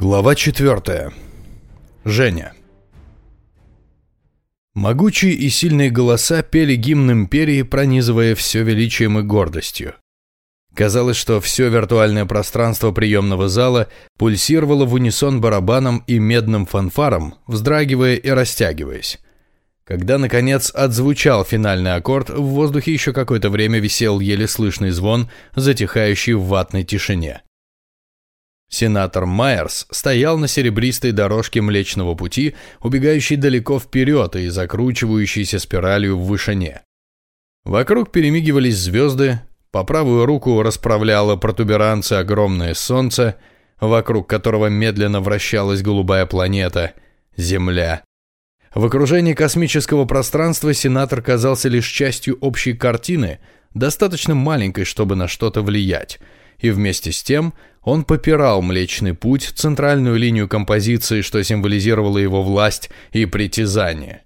Глава 4. Женя. Могучие и сильные голоса пели гимн империи, пронизывая все величием и гордостью. Казалось, что все виртуальное пространство приемного зала пульсировало в унисон барабаном и медным фанфаром, вздрагивая и растягиваясь. Когда, наконец, отзвучал финальный аккорд, в воздухе еще какое-то время висел еле слышный звон, затихающий в ватной тишине. Сенатор Майерс стоял на серебристой дорожке Млечного Пути, убегающей далеко вперед и закручивающейся спиралью в вышине. Вокруг перемигивались звезды, по правую руку расправляло протуберанцы огромное солнце, вокруг которого медленно вращалась голубая планета — Земля. В окружении космического пространства сенатор казался лишь частью общей картины, достаточно маленькой, чтобы на что-то влиять, и вместе с тем он попирал Млечный Путь, центральную линию композиции, что символизировало его власть и притязание.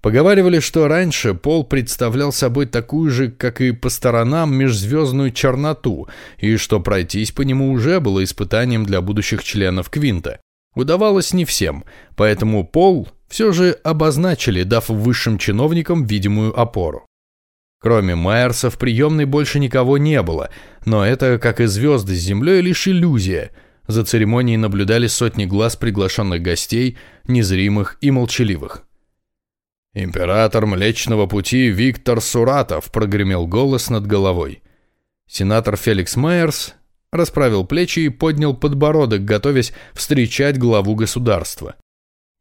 Поговаривали, что раньше Пол представлял собой такую же, как и по сторонам, межзвездную черноту, и что пройтись по нему уже было испытанием для будущих членов Квинта. Удавалось не всем, поэтому Пол все же обозначили, дав высшим чиновникам видимую опору. Кроме Майерса в приемной больше никого не было, но это, как и звезды с землей, лишь иллюзия. За церемонией наблюдали сотни глаз приглашенных гостей, незримых и молчаливых. «Император Млечного Пути Виктор Суратов», — прогремел голос над головой. Сенатор Феликс Майерс расправил плечи и поднял подбородок, готовясь встречать главу государства.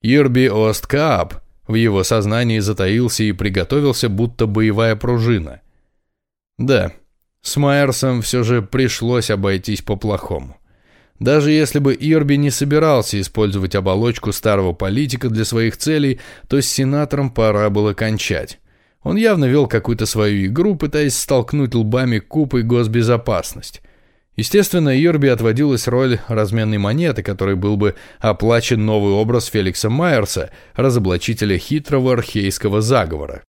Ирби Осткаап в его сознании затаился и приготовился, будто боевая пружина. Да, с Майерсом все же пришлось обойтись по-плохому. Даже если бы Ирби не собирался использовать оболочку старого политика для своих целей, то с сенатором пора было кончать. Он явно вел какую-то свою игру, пытаясь столкнуть лбами куб и госбезопасность. Естественно, Ирби отводилась роль разменной монеты, которой был бы оплачен новый образ Феликса Майерса, разоблачителя хитрого архейского заговора.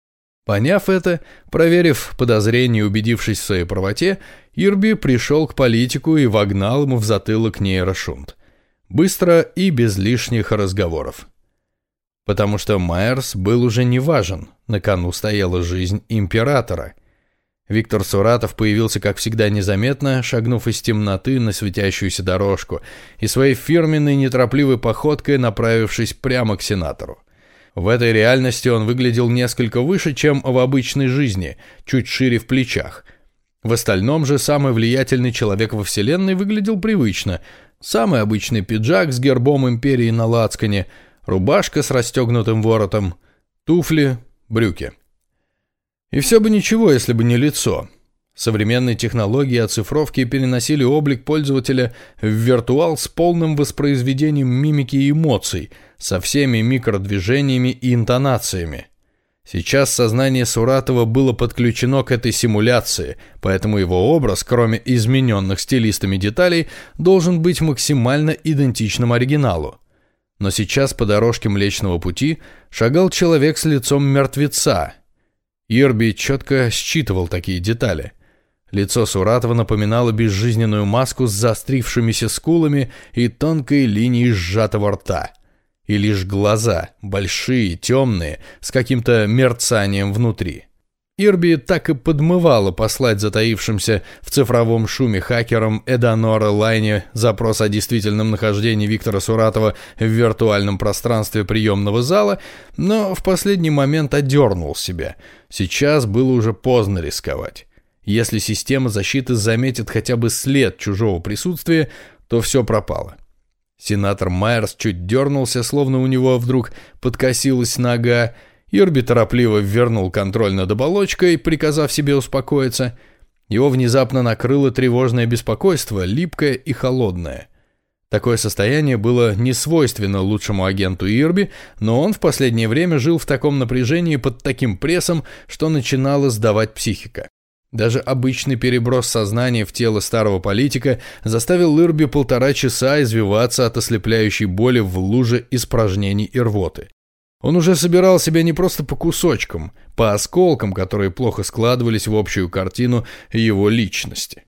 Поняв это, проверив подозрение и убедившись в своей правоте, Ирби пришел к политику и вогнал ему в затылок нейрошунт. Быстро и без лишних разговоров. Потому что Майерс был уже не важен, на кону стояла жизнь императора – Виктор Суратов появился, как всегда, незаметно, шагнув из темноты на светящуюся дорожку и своей фирменной неторопливой походкой направившись прямо к сенатору. В этой реальности он выглядел несколько выше, чем в обычной жизни, чуть шире в плечах. В остальном же самый влиятельный человек во Вселенной выглядел привычно. Самый обычный пиджак с гербом империи на лацкане, рубашка с расстегнутым воротом, туфли, брюки. И все бы ничего, если бы не лицо. Современные технологии оцифровки переносили облик пользователя в виртуал с полным воспроизведением мимики и эмоций, со всеми микродвижениями и интонациями. Сейчас сознание Суратова было подключено к этой симуляции, поэтому его образ, кроме измененных стилистами деталей, должен быть максимально идентичным оригиналу. Но сейчас по дорожке Млечного Пути шагал человек с лицом мертвеца – Ирби четко считывал такие детали. Лицо Суратова напоминало безжизненную маску с заострившимися скулами и тонкой линией сжатого рта. И лишь глаза, большие, темные, с каким-то мерцанием внутри. Ирби так и подмывало послать затаившимся в цифровом шуме хакерам Эданора Лайне запрос о действительном нахождении Виктора Суратова в виртуальном пространстве приемного зала, но в последний момент одернул себя. Сейчас было уже поздно рисковать. Если система защиты заметит хотя бы след чужого присутствия, то все пропало. Сенатор Майерс чуть дернулся, словно у него вдруг подкосилась нога, Ирби торопливо вернул контроль над оболочкой, приказав себе успокоиться. Его внезапно накрыло тревожное беспокойство, липкое и холодное. Такое состояние было не свойственно лучшему агенту Ирби, но он в последнее время жил в таком напряжении под таким прессом, что начинала сдавать психика. Даже обычный переброс сознания в тело старого политика заставил Ирби полтора часа извиваться от ослепляющей боли в луже испражнений и рвоты. Он уже собирал себя не просто по кусочкам, по осколкам, которые плохо складывались в общую картину его личности.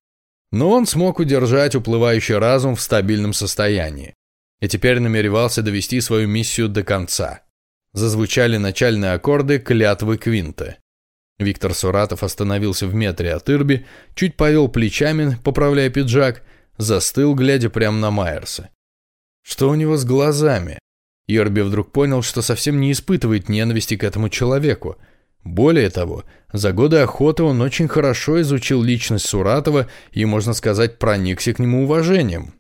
Но он смог удержать уплывающий разум в стабильном состоянии. и теперь намеревался довести свою миссию до конца. Зазвучали начальные аккорды клятвы Квинта. Виктор Суратов остановился в метре от Ирби, чуть повел плечами, поправляя пиджак, застыл, глядя прямо на Майерса. Что у него с глазами? Ирби вдруг понял, что совсем не испытывает ненависти к этому человеку. Более того, за годы охоты он очень хорошо изучил личность Суратова и, можно сказать, проникся к нему уважением.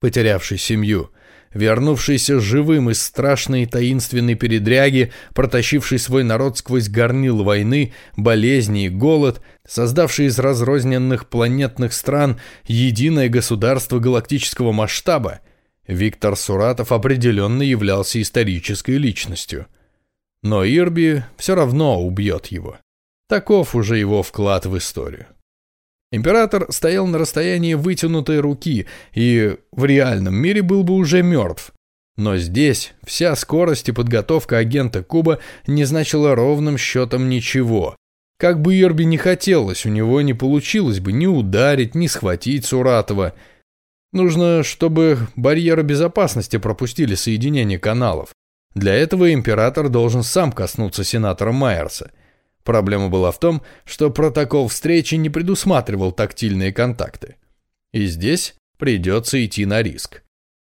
Потерявший семью, вернувшийся живым из страшной и таинственной передряги, протащивший свой народ сквозь горнил войны, болезни и голод, создавший из разрозненных планетных стран единое государство галактического масштаба, Виктор Суратов определенно являлся исторической личностью. Но Ирби все равно убьет его. Таков уже его вклад в историю. Император стоял на расстоянии вытянутой руки и в реальном мире был бы уже мертв. Но здесь вся скорость и подготовка агента Куба не значила ровным счетом ничего. Как бы Ирби не хотелось, у него не получилось бы ни ударить, ни схватить Суратова. Нужно, чтобы барьеры безопасности пропустили соединение каналов. Для этого император должен сам коснуться сенатора Майерса – Проблема была в том, что протокол встречи не предусматривал тактильные контакты. И здесь придется идти на риск.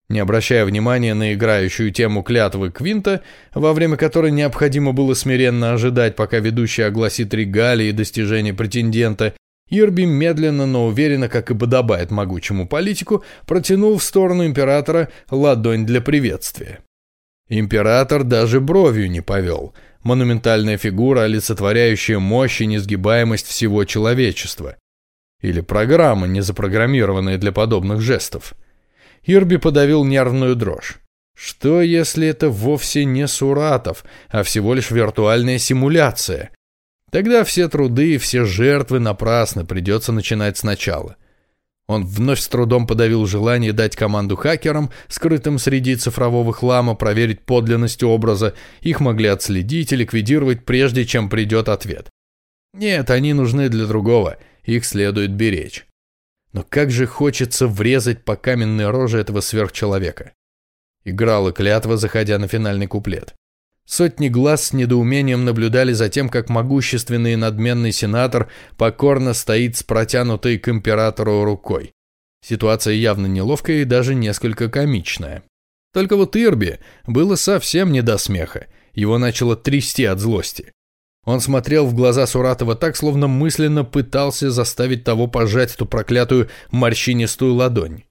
Не обращая внимания на играющую тему клятвы Квинта, во время которой необходимо было смиренно ожидать, пока ведущий огласит регалии и достижения претендента, Ирби медленно, но уверенно, как и подобает могучему политику, протянул в сторону императора ладонь для приветствия. Император даже бровью не повел – монументальная фигура, олицетворяющая мощь и несгибаемость всего человечества. Или программа, не запрограммированная для подобных жестов. Ирби подавил нервную дрожь. Что, если это вовсе не Суратов, а всего лишь виртуальная симуляция? Тогда все труды все жертвы напрасны, придется начинать сначала. Он вновь с трудом подавил желание дать команду хакерам, скрытым среди цифрового хлама, проверить подлинность образа. Их могли отследить и ликвидировать, прежде чем придет ответ. Нет, они нужны для другого, их следует беречь. Но как же хочется врезать по каменной роже этого сверхчеловека. Играла клятва, заходя на финальный куплет. Сотни глаз с недоумением наблюдали за тем, как могущественный и надменный сенатор покорно стоит с протянутой к императору рукой. Ситуация явно неловкая и даже несколько комичная. Только вот Ирби было совсем не до смеха, его начало трясти от злости. Он смотрел в глаза Суратова так, словно мысленно пытался заставить того пожать эту проклятую морщинистую ладонь.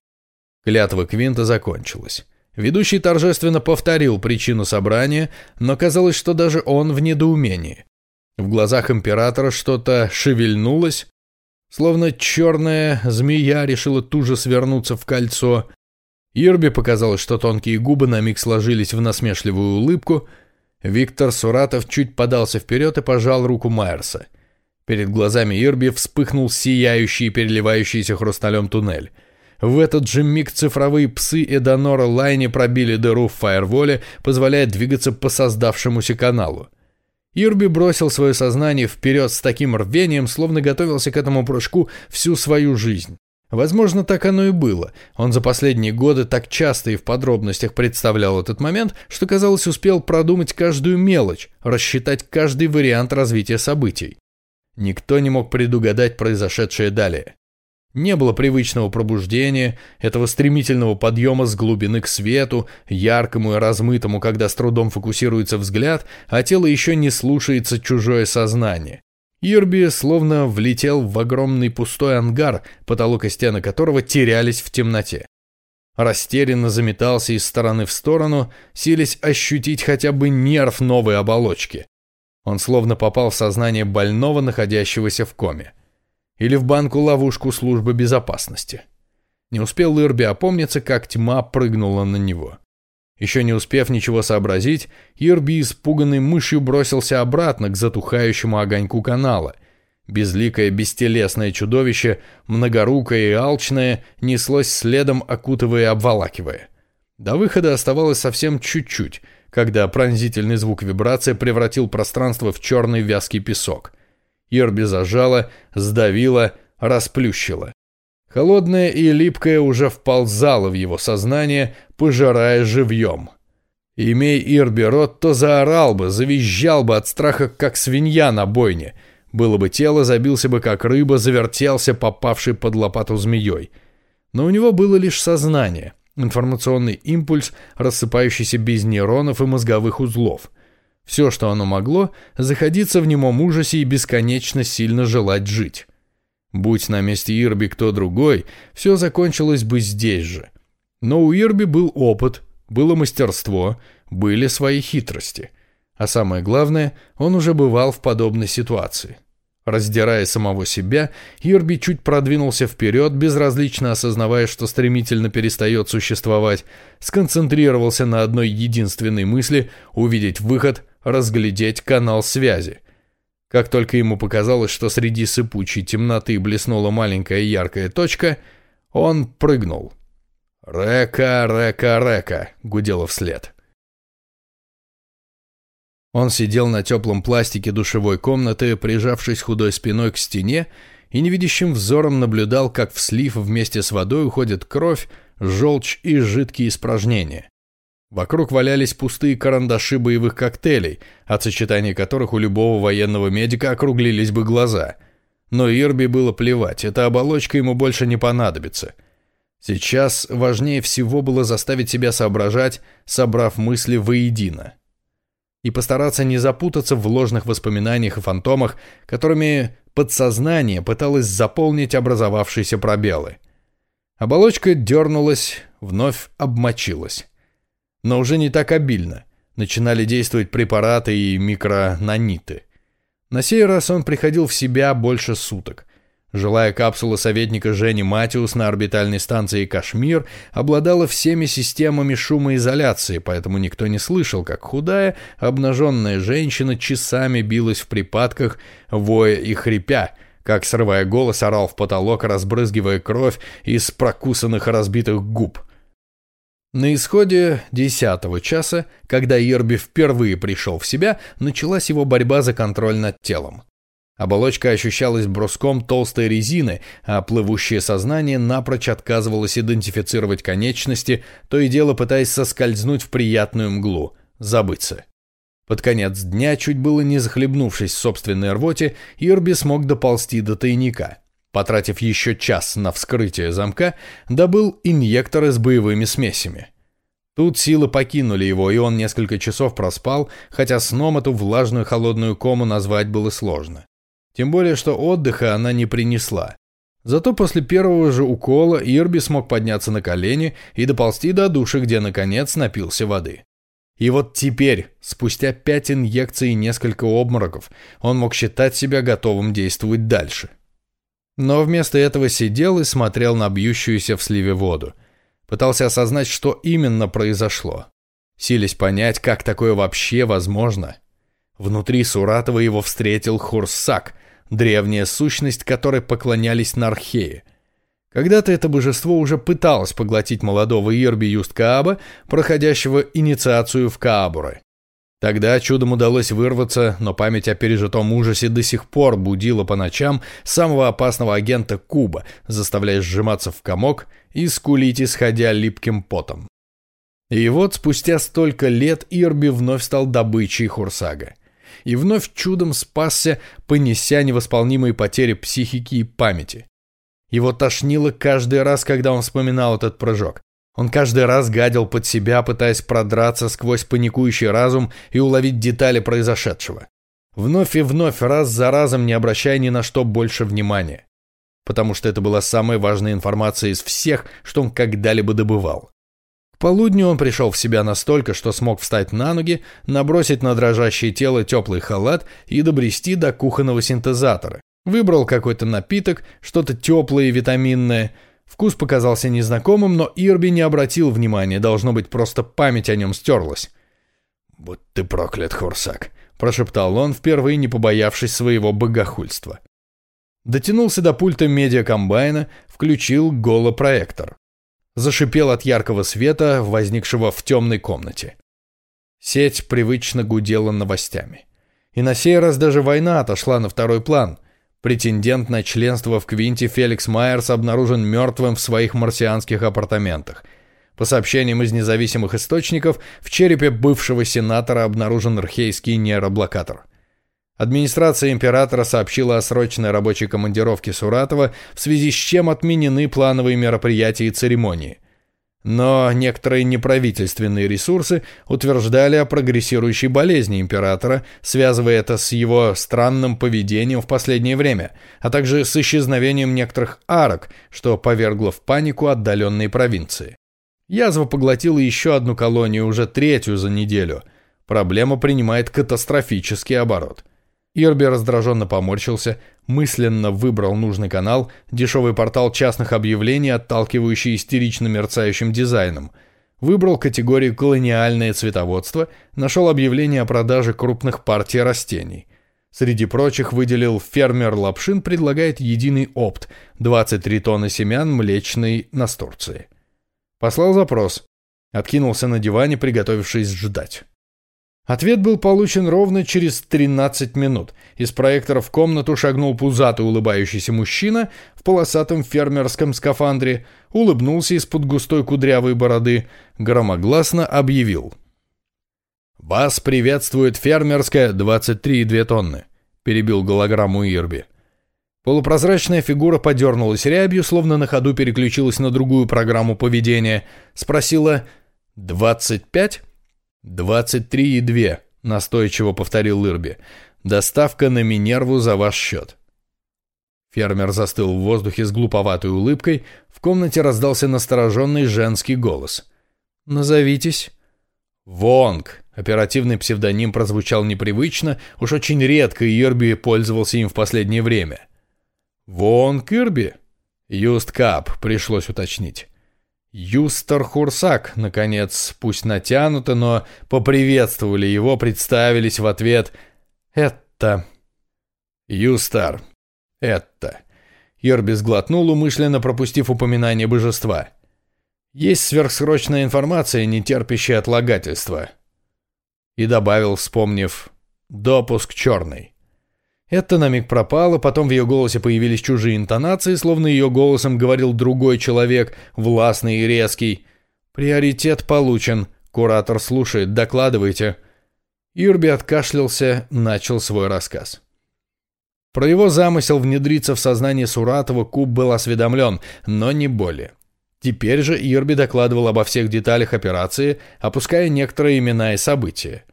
Клятва Квинта закончилась. Ведущий торжественно повторил причину собрания, но казалось, что даже он в недоумении. В глазах императора что-то шевельнулось, словно черная змея решила туже свернуться в кольцо. Ирби показалось, что тонкие губы на миг сложились в насмешливую улыбку. Виктор Суратов чуть подался вперед и пожал руку Майерса. Перед глазами Ирби вспыхнул сияющий и переливающийся хрусталем туннель. В этот же миг цифровые псы Эдонора Лайни пробили дыру в фаерволе, позволяя двигаться по создавшемуся каналу. Ирби бросил свое сознание вперед с таким рвением, словно готовился к этому прыжку всю свою жизнь. Возможно, так оно и было. Он за последние годы так часто и в подробностях представлял этот момент, что, казалось, успел продумать каждую мелочь, рассчитать каждый вариант развития событий. Никто не мог предугадать произошедшее далее. Не было привычного пробуждения, этого стремительного подъема с глубины к свету, яркому и размытому, когда с трудом фокусируется взгляд, а тело еще не слушается чужое сознание. Ирби словно влетел в огромный пустой ангар, потолок и стены которого терялись в темноте. Растерянно заметался из стороны в сторону, силясь ощутить хотя бы нерв новой оболочки. Он словно попал в сознание больного, находящегося в коме или в банку-ловушку службы безопасности. Не успел Ирби опомниться, как тьма прыгнула на него. Еще не успев ничего сообразить, Ирби испуганной мышью бросился обратно к затухающему огоньку канала. Безликое бестелесное чудовище, многорукое и алчное, неслось следом, окутывая и обволакивая. До выхода оставалось совсем чуть-чуть, когда пронзительный звук вибрации превратил пространство в черный вязкий песок. Ирби зажала, сдавила, расплющила. Холодное и липкое уже вползало в его сознание, пожирая живьем. Имей Ирби рот, то заорал бы, завизжал бы от страха, как свинья на бойне. Было бы тело, забился бы, как рыба, завертелся, попавший под лопату змеей. Но у него было лишь сознание, информационный импульс, рассыпающийся без нейронов и мозговых узлов. Все, что оно могло, заходиться в немом ужасе и бесконечно сильно желать жить. Будь на месте Ирби кто другой, все закончилось бы здесь же. Но у Ирби был опыт, было мастерство, были свои хитрости. А самое главное, он уже бывал в подобной ситуации. Раздирая самого себя, Ирби чуть продвинулся вперед, безразлично осознавая, что стремительно перестает существовать, сконцентрировался на одной единственной мысли – увидеть выход, разглядеть канал связи. Как только ему показалось, что среди сыпучей темноты блеснула маленькая яркая точка, он прыгнул. «Река, река, река!» — гудело вслед. Он сидел на теплом пластике душевой комнаты, прижавшись худой спиной к стене, и невидящим взором наблюдал, как в слив вместе с водой уходит кровь, желчь и жидкие испражнения. Вокруг валялись пустые карандаши боевых коктейлей, от сочетания которых у любого военного медика округлились бы глаза. Но Ирби было плевать, эта оболочка ему больше не понадобится. Сейчас важнее всего было заставить себя соображать, собрав мысли воедино и постараться не запутаться в ложных воспоминаниях и фантомах, которыми подсознание пыталось заполнить образовавшиеся пробелы. Оболочка дернулась, вновь обмочилась. Но уже не так обильно. Начинали действовать препараты и микронаниты. На сей раз он приходил в себя больше суток. Жилая капсула советника Жени Матиус на орбитальной станции «Кашмир» обладала всеми системами шумоизоляции, поэтому никто не слышал, как худая, обнаженная женщина часами билась в припадках, воя и хрипя, как, срывая голос, орал в потолок, разбрызгивая кровь из прокусанных и разбитых губ. На исходе десятого часа, когда Ирби впервые пришел в себя, началась его борьба за контроль над телом. Оболочка ощущалась бруском толстой резины, а плывущее сознание напрочь отказывалось идентифицировать конечности, то и дело пытаясь соскользнуть в приятную мглу, забыться. Под конец дня, чуть было не захлебнувшись в собственной рвоте, Ирби смог доползти до тайника. Потратив еще час на вскрытие замка, добыл инъекторы с боевыми смесями. Тут силы покинули его, и он несколько часов проспал, хотя сном эту влажную холодную кому назвать было сложно. Тем более, что отдыха она не принесла. Зато после первого же укола Ирби смог подняться на колени и доползти до души, где, наконец, напился воды. И вот теперь, спустя пять инъекций и несколько обмороков, он мог считать себя готовым действовать дальше. Но вместо этого сидел и смотрел на бьющуюся в сливе воду. Пытался осознать, что именно произошло. Сились понять, как такое вообще возможно. Внутри Суратова его встретил Хурсак – древняя сущность которой поклонялись Нархее. Когда-то это божество уже пыталось поглотить молодого Ирби Юст Кааба, проходящего инициацию в Каабуры. Тогда чудом удалось вырваться, но память о пережитом ужасе до сих пор будила по ночам самого опасного агента Куба, заставляя сжиматься в комок и скулить, исходя липким потом. И вот спустя столько лет Ирби вновь стал добычей Хурсага и вновь чудом спасся, понеся невосполнимые потери психики и памяти. Его тошнило каждый раз, когда он вспоминал этот прыжок. Он каждый раз гадил под себя, пытаясь продраться сквозь паникующий разум и уловить детали произошедшего. Вновь и вновь, раз за разом, не обращая ни на что больше внимания. Потому что это была самая важная информация из всех, что он когда-либо добывал. К полудню он пришел в себя настолько, что смог встать на ноги, набросить на дрожащее тело теплый халат и добрести до кухонного синтезатора. Выбрал какой-то напиток, что-то теплое и витаминное. Вкус показался незнакомым, но Ирби не обратил внимания, должно быть, просто память о нем стерлась. «Будь ты проклят, Хорсак», — прошептал он, впервые не побоявшись своего богохульства. Дотянулся до пульта медиакомбайна, включил голопроектор зашипел от яркого света, возникшего в темной комнате. Сеть привычно гудела новостями. И на сей раз даже война отошла на второй план. Претендент на членство в Квинте Феликс Майерс обнаружен мертвым в своих марсианских апартаментах. По сообщениям из независимых источников, в черепе бывшего сенатора обнаружен архейский нейроблокатор. Администрация императора сообщила о срочной рабочей командировке Суратова, в связи с чем отменены плановые мероприятия и церемонии. Но некоторые неправительственные ресурсы утверждали о прогрессирующей болезни императора, связывая это с его странным поведением в последнее время, а также с исчезновением некоторых арок, что повергло в панику отдаленные провинции. Язва поглотила еще одну колонию, уже третью за неделю. Проблема принимает катастрофический оборот – Ирби раздраженно поморщился, мысленно выбрал нужный канал, дешевый портал частных объявлений, отталкивающий истерично мерцающим дизайном. Выбрал категорию «колониальное цветоводство», нашел объявление о продаже крупных партий растений. Среди прочих выделил «Фермер Лапшин предлагает единый опт, 23 тонны семян млечной настурции». Послал запрос. Откинулся на диване, приготовившись ждать. Ответ был получен ровно через 13 минут. Из проектора в комнату шагнул пузатый улыбающийся мужчина в полосатом фермерском скафандре, улыбнулся из-под густой кудрявой бороды, громогласно объявил. «Вас приветствует фермерская 23,2 тонны», — перебил голограмму Ирби. Полупрозрачная фигура подернулась рябью, словно на ходу переключилась на другую программу поведения, спросила «25?» «Двадцать три и две», — настойчиво повторил Ирби. «Доставка на Минерву за ваш счет». Фермер застыл в воздухе с глуповатой улыбкой. В комнате раздался настороженный женский голос. «Назовитесь». «Вонг», Оперативный псевдоним прозвучал непривычно, уж очень редко Ирби пользовался им в последнее время. «Вонг Ирби?» «Юст Кап», пришлось уточнить. Юстер Хурсак, наконец, пусть натянуто, но поприветствовали его, представились в ответ «Это». Юстар. Это. Йорби сглотнул, умышленно пропустив упоминание божества. Есть сверхсрочная информация, не терпящая отлагательства. И добавил, вспомнив «допуск черный». Это на миг пропало, потом в ее голосе появились чужие интонации, словно ее голосом говорил другой человек, властный и резкий. «Приоритет получен. Куратор слушает. Докладывайте». Ирби откашлялся, начал свой рассказ. Про его замысел внедриться в сознание Суратова Куб был осведомлен, но не более. Теперь же Ирби докладывал обо всех деталях операции, опуская некоторые имена и события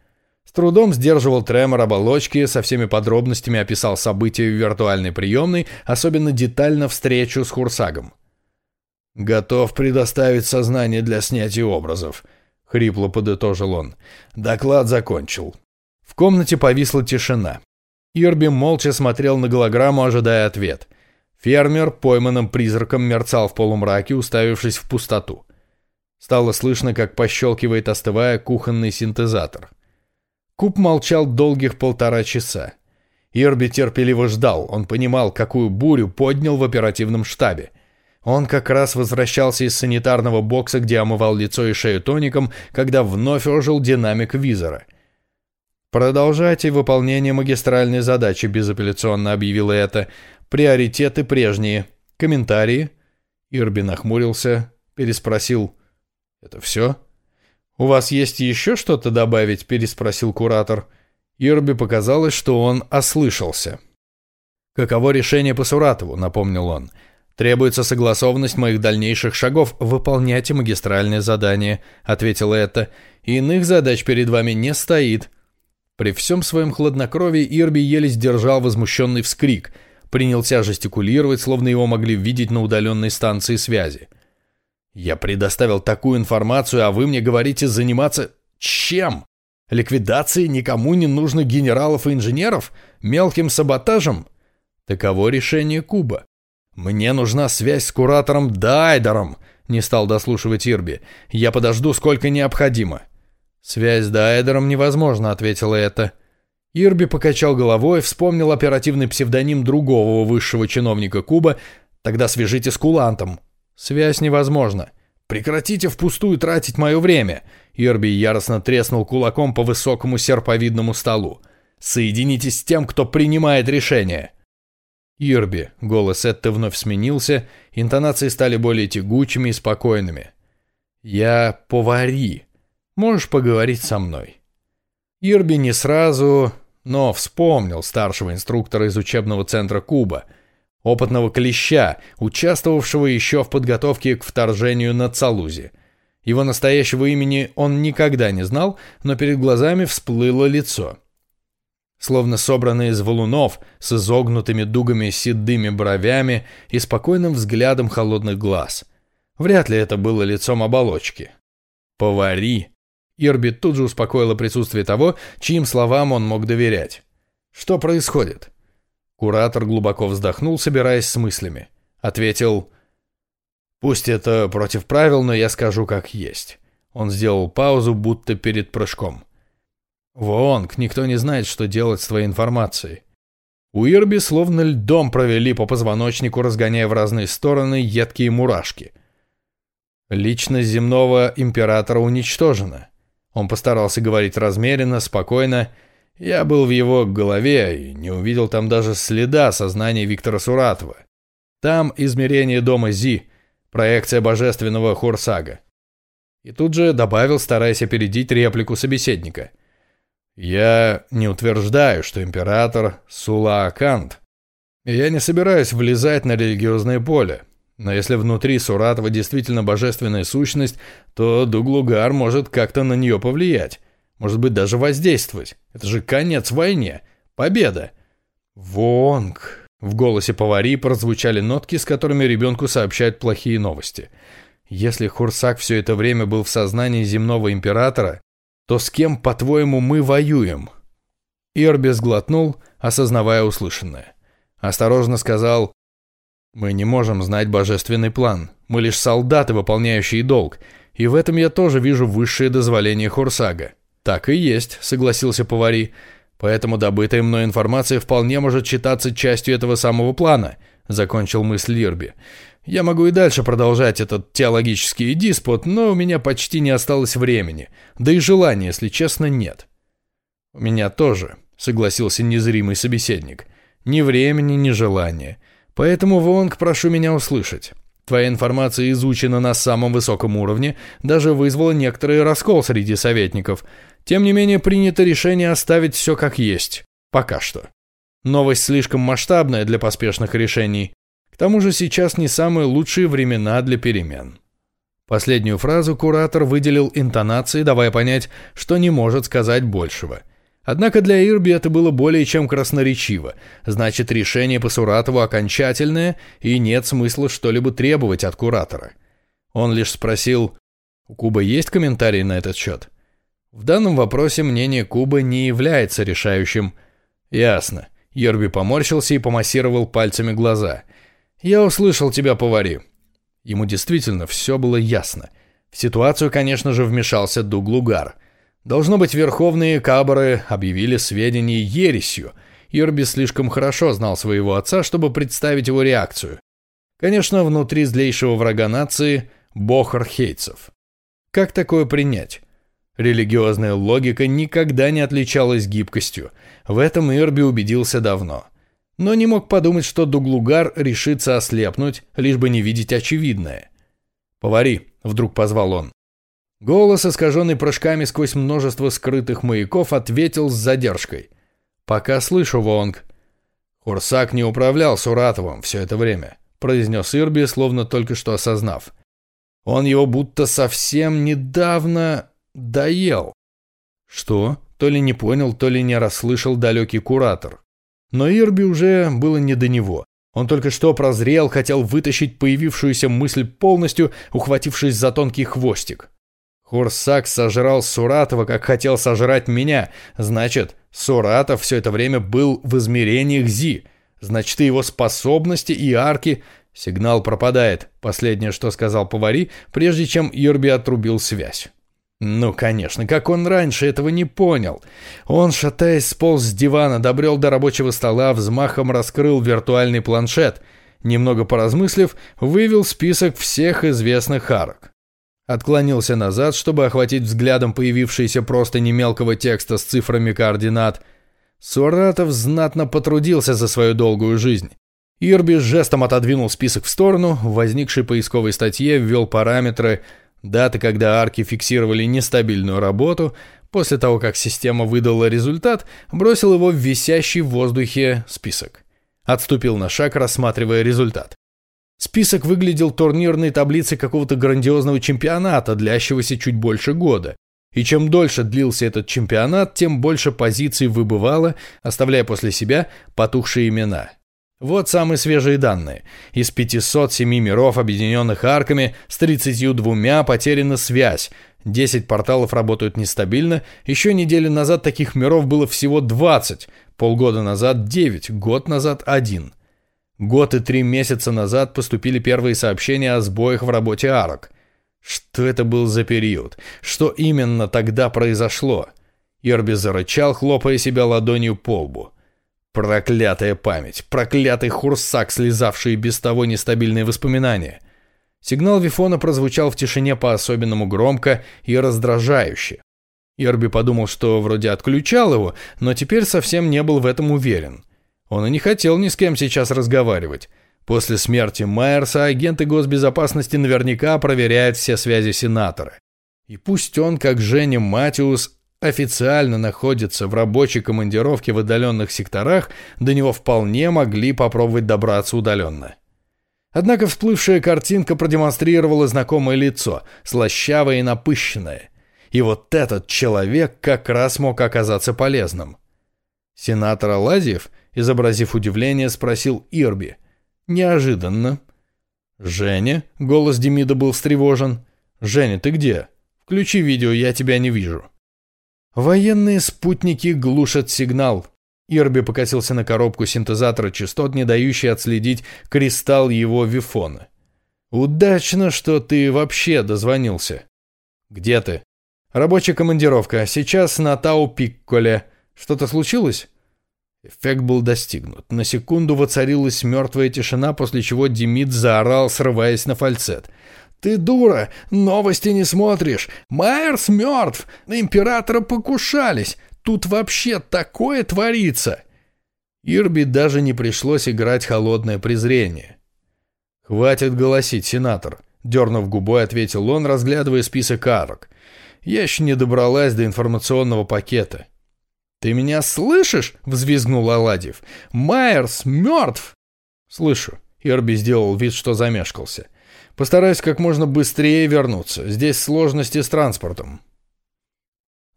трудом сдерживал тремор оболочки, со всеми подробностями описал события в виртуальной приемной, особенно детально встречу с Хурсагом. «Готов предоставить сознание для снятия образов», — хрипло подытожил он. Доклад закончил. В комнате повисла тишина. Ирби молча смотрел на голограмму, ожидая ответ. Фермер пойманным призраком мерцал в полумраке, уставившись в пустоту. Стало слышно, как пощелкивает, остывая, кухонный синтезатор — Куб молчал долгих полтора часа. Ирби терпеливо ждал, он понимал, какую бурю поднял в оперативном штабе. Он как раз возвращался из санитарного бокса, где омывал лицо и шею тоником, когда вновь ожил динамик визора. «Продолжайте выполнение магистральной задачи», — безапелляционно объявила это. «Приоритеты прежние. Комментарии?» Ирби нахмурился, переспросил. «Это все?» «У вас есть еще что-то добавить?» – переспросил куратор. Ирби показалось, что он ослышался. «Каково решение по Суратову?» – напомнил он. «Требуется согласованность моих дальнейших шагов. Выполняйте магистральное задание», – ответила это. «Иных задач перед вами не стоит». При всем своем хладнокровии Ирби еле сдержал возмущенный вскрик. Принялся жестикулировать, словно его могли видеть на удаленной станции связи. Я предоставил такую информацию, а вы мне говорите заниматься чем? Ликвидацией никому не нужных генералов и инженеров? Мелким саботажем? Таково решение Куба. Мне нужна связь с куратором Дайдером, не стал дослушивать Ирби. Я подожду, сколько необходимо. Связь с Дайдером невозможно, ответила это. Ирби покачал головой, вспомнил оперативный псевдоним другого высшего чиновника Куба. Тогда свяжите с Кулантом. «Связь невозможна. Прекратите впустую тратить мое время!» Ирби яростно треснул кулаком по высокому серповидному столу. «Соединитесь с тем, кто принимает решение!» «Ирби», — голос Этты вновь сменился, интонации стали более тягучими и спокойными. «Я повари. Можешь поговорить со мной?» Ирби не сразу, но вспомнил старшего инструктора из учебного центра Куба, опытного клеща, участвовавшего еще в подготовке к вторжению на Цалузе. Его настоящего имени он никогда не знал, но перед глазами всплыло лицо. Словно собранный из валунов, с изогнутыми дугами седыми бровями и спокойным взглядом холодных глаз. Вряд ли это было лицом оболочки. «Повари», Ирби тут же успокоила присутствие того, чьим словам он мог доверять. «Что происходит?» Куратор глубоко вздохнул, собираясь с мыслями. Ответил, «Пусть это против правил, но я скажу как есть». Он сделал паузу, будто перед прыжком. «Вонг, никто не знает, что делать с твоей информацией». У Ирби словно льдом провели по позвоночнику, разгоняя в разные стороны едкие мурашки. Личность земного императора уничтожена. Он постарался говорить размеренно, спокойно. Я был в его голове и не увидел там даже следа сознания Виктора Суратова. Там измерение дома Зи, проекция божественного Хорсага. И тут же добавил, стараясь опередить реплику собеседника. «Я не утверждаю, что император Сулаакант. Я не собираюсь влезать на религиозное поле. Но если внутри Суратова действительно божественная сущность, то Дуглугар может как-то на нее повлиять. Может быть, даже воздействовать. Это же конец войне. Победа. Вонг. В голосе повари прозвучали нотки, с которыми ребенку сообщают плохие новости. Если Хурсак все это время был в сознании земного императора, то с кем, по-твоему, мы воюем? Ирби сглотнул, осознавая услышанное. Осторожно сказал мы не можем знать божественный план. Мы лишь солдаты, выполняющие долг. И в этом я тоже вижу высшее дозволение Хорсага. Так и есть, согласился повари. Поэтому добытая мной информация вполне может считаться частью этого самого плана, закончил мысль Лирби. Я могу и дальше продолжать этот теологический диспут, но у меня почти не осталось времени. Да и желания, если честно, нет. У меня тоже, согласился незримый собеседник. Ни времени, ни желания. Поэтому, Вонг, прошу меня услышать. Твоя информация изучена на самом высоком уровне, даже вызвала некоторый раскол среди советников. Тем не менее, принято решение оставить все как есть. Пока что. Новость слишком масштабная для поспешных решений. К тому же сейчас не самые лучшие времена для перемен. Последнюю фразу куратор выделил интонацией, давая понять, что не может сказать большего – Однако для Ирби это было более чем красноречиво. Значит, решение по Суратову окончательное, и нет смысла что-либо требовать от куратора. Он лишь спросил, у Куба есть комментарии на этот счет? В данном вопросе мнение Куба не является решающим. Ясно. Ирби поморщился и помассировал пальцами глаза. «Я услышал тебя, повари». Ему действительно все было ясно. В ситуацию, конечно же, вмешался Дуглугар – Должно быть, верховные кабары объявили сведения ересью. Ирби слишком хорошо знал своего отца, чтобы представить его реакцию. Конечно, внутри злейшего врага нации – бог архейцев. Как такое принять? Религиозная логика никогда не отличалась гибкостью. В этом Ирби убедился давно. Но не мог подумать, что Дуглугар решится ослепнуть, лишь бы не видеть очевидное. «Повари», — вдруг позвал он. Голос, искаженный прыжками сквозь множество скрытых маяков, ответил с задержкой. «Пока слышу, Вонг». «Хурсак не управлял Суратовым все это время», — произнес Ирби, словно только что осознав. «Он его будто совсем недавно доел». «Что?» — то ли не понял, то ли не расслышал далекий куратор. Но Ирби уже было не до него. Он только что прозрел, хотел вытащить появившуюся мысль полностью, ухватившись за тонкий хвостик. Хурсак сожрал Суратова, как хотел сожрать меня. Значит, Суратов все это время был в измерениях Зи. Значит, и его способности и арки... Сигнал пропадает. Последнее, что сказал повари, прежде чем Юрби отрубил связь. Ну, конечно, как он раньше этого не понял. Он, шатаясь, сполз с дивана, добрел до рабочего стола, взмахом раскрыл виртуальный планшет. Немного поразмыслив, вывел список всех известных арок. Отклонился назад, чтобы охватить взглядом появившийся просто немелкого текста с цифрами координат. Суратов знатно потрудился за свою долгую жизнь. Ирби жестом отодвинул список в сторону, в возникшей поисковой статье ввел параметры, даты, когда арки фиксировали нестабильную работу, после того, как система выдала результат, бросил его в висящий в воздухе список. Отступил на шаг, рассматривая результат. Список выглядел турнирной таблицей какого-то грандиозного чемпионата, длящегося чуть больше года. И чем дольше длился этот чемпионат, тем больше позиций выбывало, оставляя после себя потухшие имена. Вот самые свежие данные. Из 507 миров, объединенных арками, с 32 потеряна связь. 10 порталов работают нестабильно. Еще неделю назад таких миров было всего 20. Полгода назад 9, год назад 1. Год и три месяца назад поступили первые сообщения о сбоях в работе арок. Что это был за период? Что именно тогда произошло? Ирби зарычал, хлопая себя ладонью по лбу. Проклятая память, проклятый хурсак, слезавший без того нестабильные воспоминания. Сигнал Вифона прозвучал в тишине по-особенному громко и раздражающе. Ирби подумал, что вроде отключал его, но теперь совсем не был в этом уверен. Он и не хотел ни с кем сейчас разговаривать. После смерти Майерса агенты госбезопасности наверняка проверяют все связи сенатора. И пусть он, как Женя Матиус, официально находится в рабочей командировке в отдаленных секторах, до него вполне могли попробовать добраться удаленно. Однако всплывшая картинка продемонстрировала знакомое лицо, слащавое и напыщенное. И вот этот человек как раз мог оказаться полезным. Сенатор Алазиев, изобразив удивление, спросил Ирби – Неожиданно. «Женя?» — голос Демида был встревожен. «Женя, ты где? Включи видео, я тебя не вижу». Военные спутники глушат сигнал. Ирби покосился на коробку синтезатора частот, не дающий отследить кристалл его вифона. «Удачно, что ты вообще дозвонился». «Где ты?» «Рабочая командировка. Сейчас на Тау-Пикколе. Что-то случилось?» Эффект был достигнут. На секунду воцарилась мертвая тишина, после чего Демид заорал, срываясь на фальцет. «Ты дура! Новости не смотришь! Майерс мертв! На императора покушались! Тут вообще такое творится!» Ирби даже не пришлось играть холодное презрение. «Хватит голосить, сенатор», — дернув губой, ответил он, разглядывая список арок. «Я еще не добралась до информационного пакета». «Ты меня слышишь?» — взвизгнул Аладьев. «Майерс мертв!» «Слышу». Ирби сделал вид, что замешкался. «Постараюсь как можно быстрее вернуться. Здесь сложности с транспортом».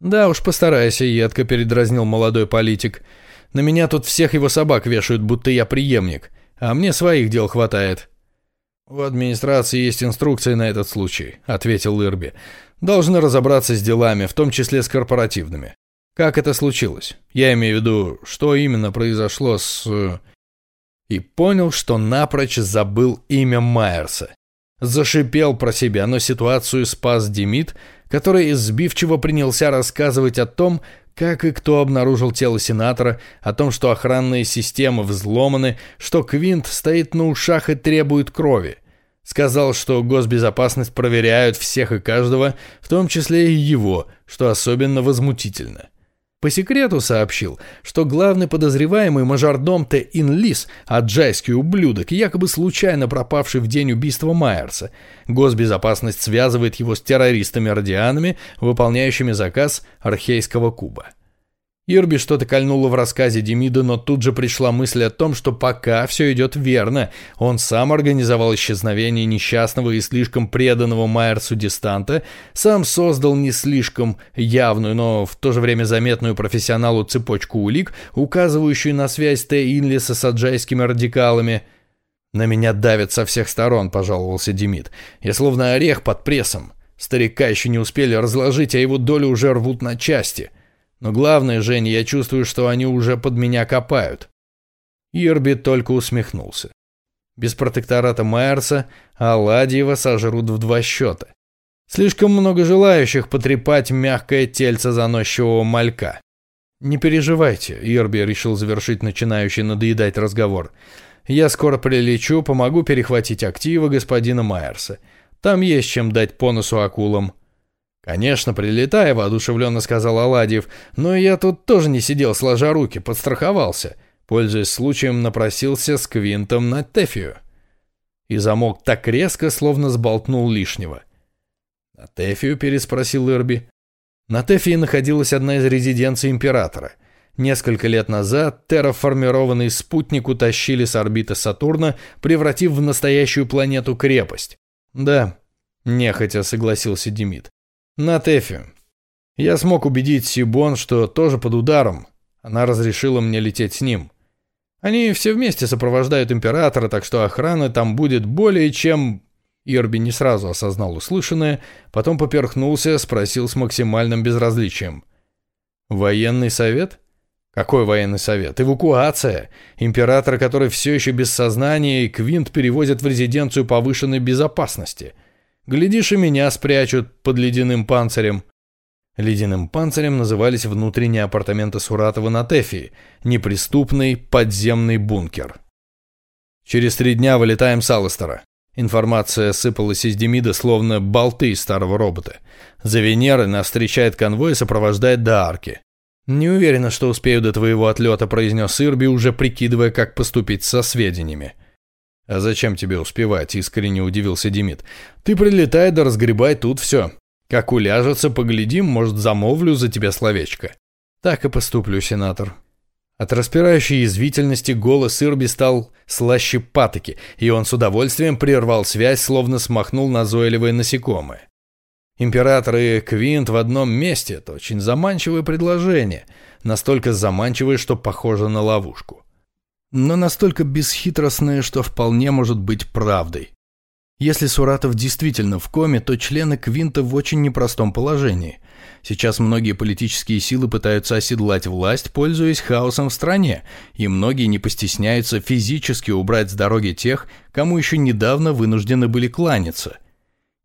«Да уж, постарайся», — едко передразнил молодой политик. «На меня тут всех его собак вешают, будто я преемник, а мне своих дел хватает». «В администрации есть инструкции на этот случай», — ответил Ирби. «Должны разобраться с делами, в том числе с корпоративными. Как это случилось? Я имею в виду, что именно произошло с... Э, и понял, что напрочь забыл имя Майерса. Зашипел про себя, но ситуацию спас Демид, который сбивчиво принялся рассказывать о том, как и кто обнаружил тело сенатора, о том, что охранные системы взломаны, что Квинт стоит на ушах и требует крови. Сказал, что госбезопасность проверяют всех и каждого, в том числе и его, что особенно возмутительно. По секрету сообщил, что главный подозреваемый мажордом Т. Инлис, аджайский ублюдок, якобы случайно пропавший в день убийства Майерса. Госбезопасность связывает его с террористами-радианами, выполняющими заказ Архейского куба. Ирби что-то кольнуло в рассказе Демида, но тут же пришла мысль о том, что пока все идет верно. Он сам организовал исчезновение несчастного и слишком преданного Майерсу дистанта, сам создал не слишком явную, но в то же время заметную профессионалу цепочку улик, указывающую на связь Т. Инлиса с аджайскими радикалами. «На меня давят со всех сторон», — пожаловался Демид. «Я словно орех под прессом. Старика еще не успели разложить, а его долю уже рвут на части». Но главное, Женя, я чувствую, что они уже под меня копают. Ирби только усмехнулся. Без протектората Майерса Аладьева сожрут в два счета. Слишком много желающих потрепать мягкое тельце заносчивого малька. «Не переживайте», — Ирби решил завершить начинающий надоедать разговор. «Я скоро прилечу, помогу перехватить активы господина Майерса. Там есть чем дать по носу акулам». «Конечно, прилетая», — воодушевленно сказал Аладьев, «но я тут тоже не сидел сложа руки, подстраховался. Пользуясь случаем, напросился с Квинтом на Тефию. И замок так резко, словно сболтнул лишнего. «На Тефию?» – переспросил Ирби. На Тефии находилась одна из резиденций императора. Несколько лет назад терраформированный спутник утащили с орбиты Сатурна, превратив в настоящую планету-крепость. «Да», – нехотя согласился Демид. «На Тефию. Я смог убедить Сибон, что тоже под ударом. Она разрешила мне лететь с ним. Они все вместе сопровождают императора, так что охрана там будет более чем... Ирби не сразу осознал услышанное, потом поперхнулся, спросил с максимальным безразличием. «Военный совет?» «Какой военный совет? Эвакуация. Император, который все еще без сознания, и Квинт перевозят в резиденцию повышенной безопасности. Глядишь, и меня спрячут под ледяным панцирем». Ледяным панцирем назывались внутренние апартаменты Суратова на Тефии, неприступный подземный бункер. Через три дня вылетаем с Алластера. Информация сыпалась из Демида, словно болты из старого робота. За Венерой нас встречает конвой и сопровождает до арки. «Не уверена, что успею до твоего отлета», – произнес Ирби, уже прикидывая, как поступить со сведениями. «А зачем тебе успевать?» – искренне удивился Демид. «Ты прилетай да разгребай тут все. Как уляжется, поглядим, может, замовлю за тебя словечко. Так и поступлю, сенатор. От распирающей язвительности голос Ирби стал слаще патоки, и он с удовольствием прервал связь, словно смахнул назойливое насекомое. Император и Квинт в одном месте – это очень заманчивое предложение, настолько заманчивое, что похоже на ловушку. Но настолько бесхитростное, что вполне может быть правдой. Если Суратов действительно в коме, то члены Квинта в очень непростом положении. Сейчас многие политические силы пытаются оседлать власть, пользуясь хаосом в стране, и многие не постесняются физически убрать с дороги тех, кому еще недавно вынуждены были кланяться.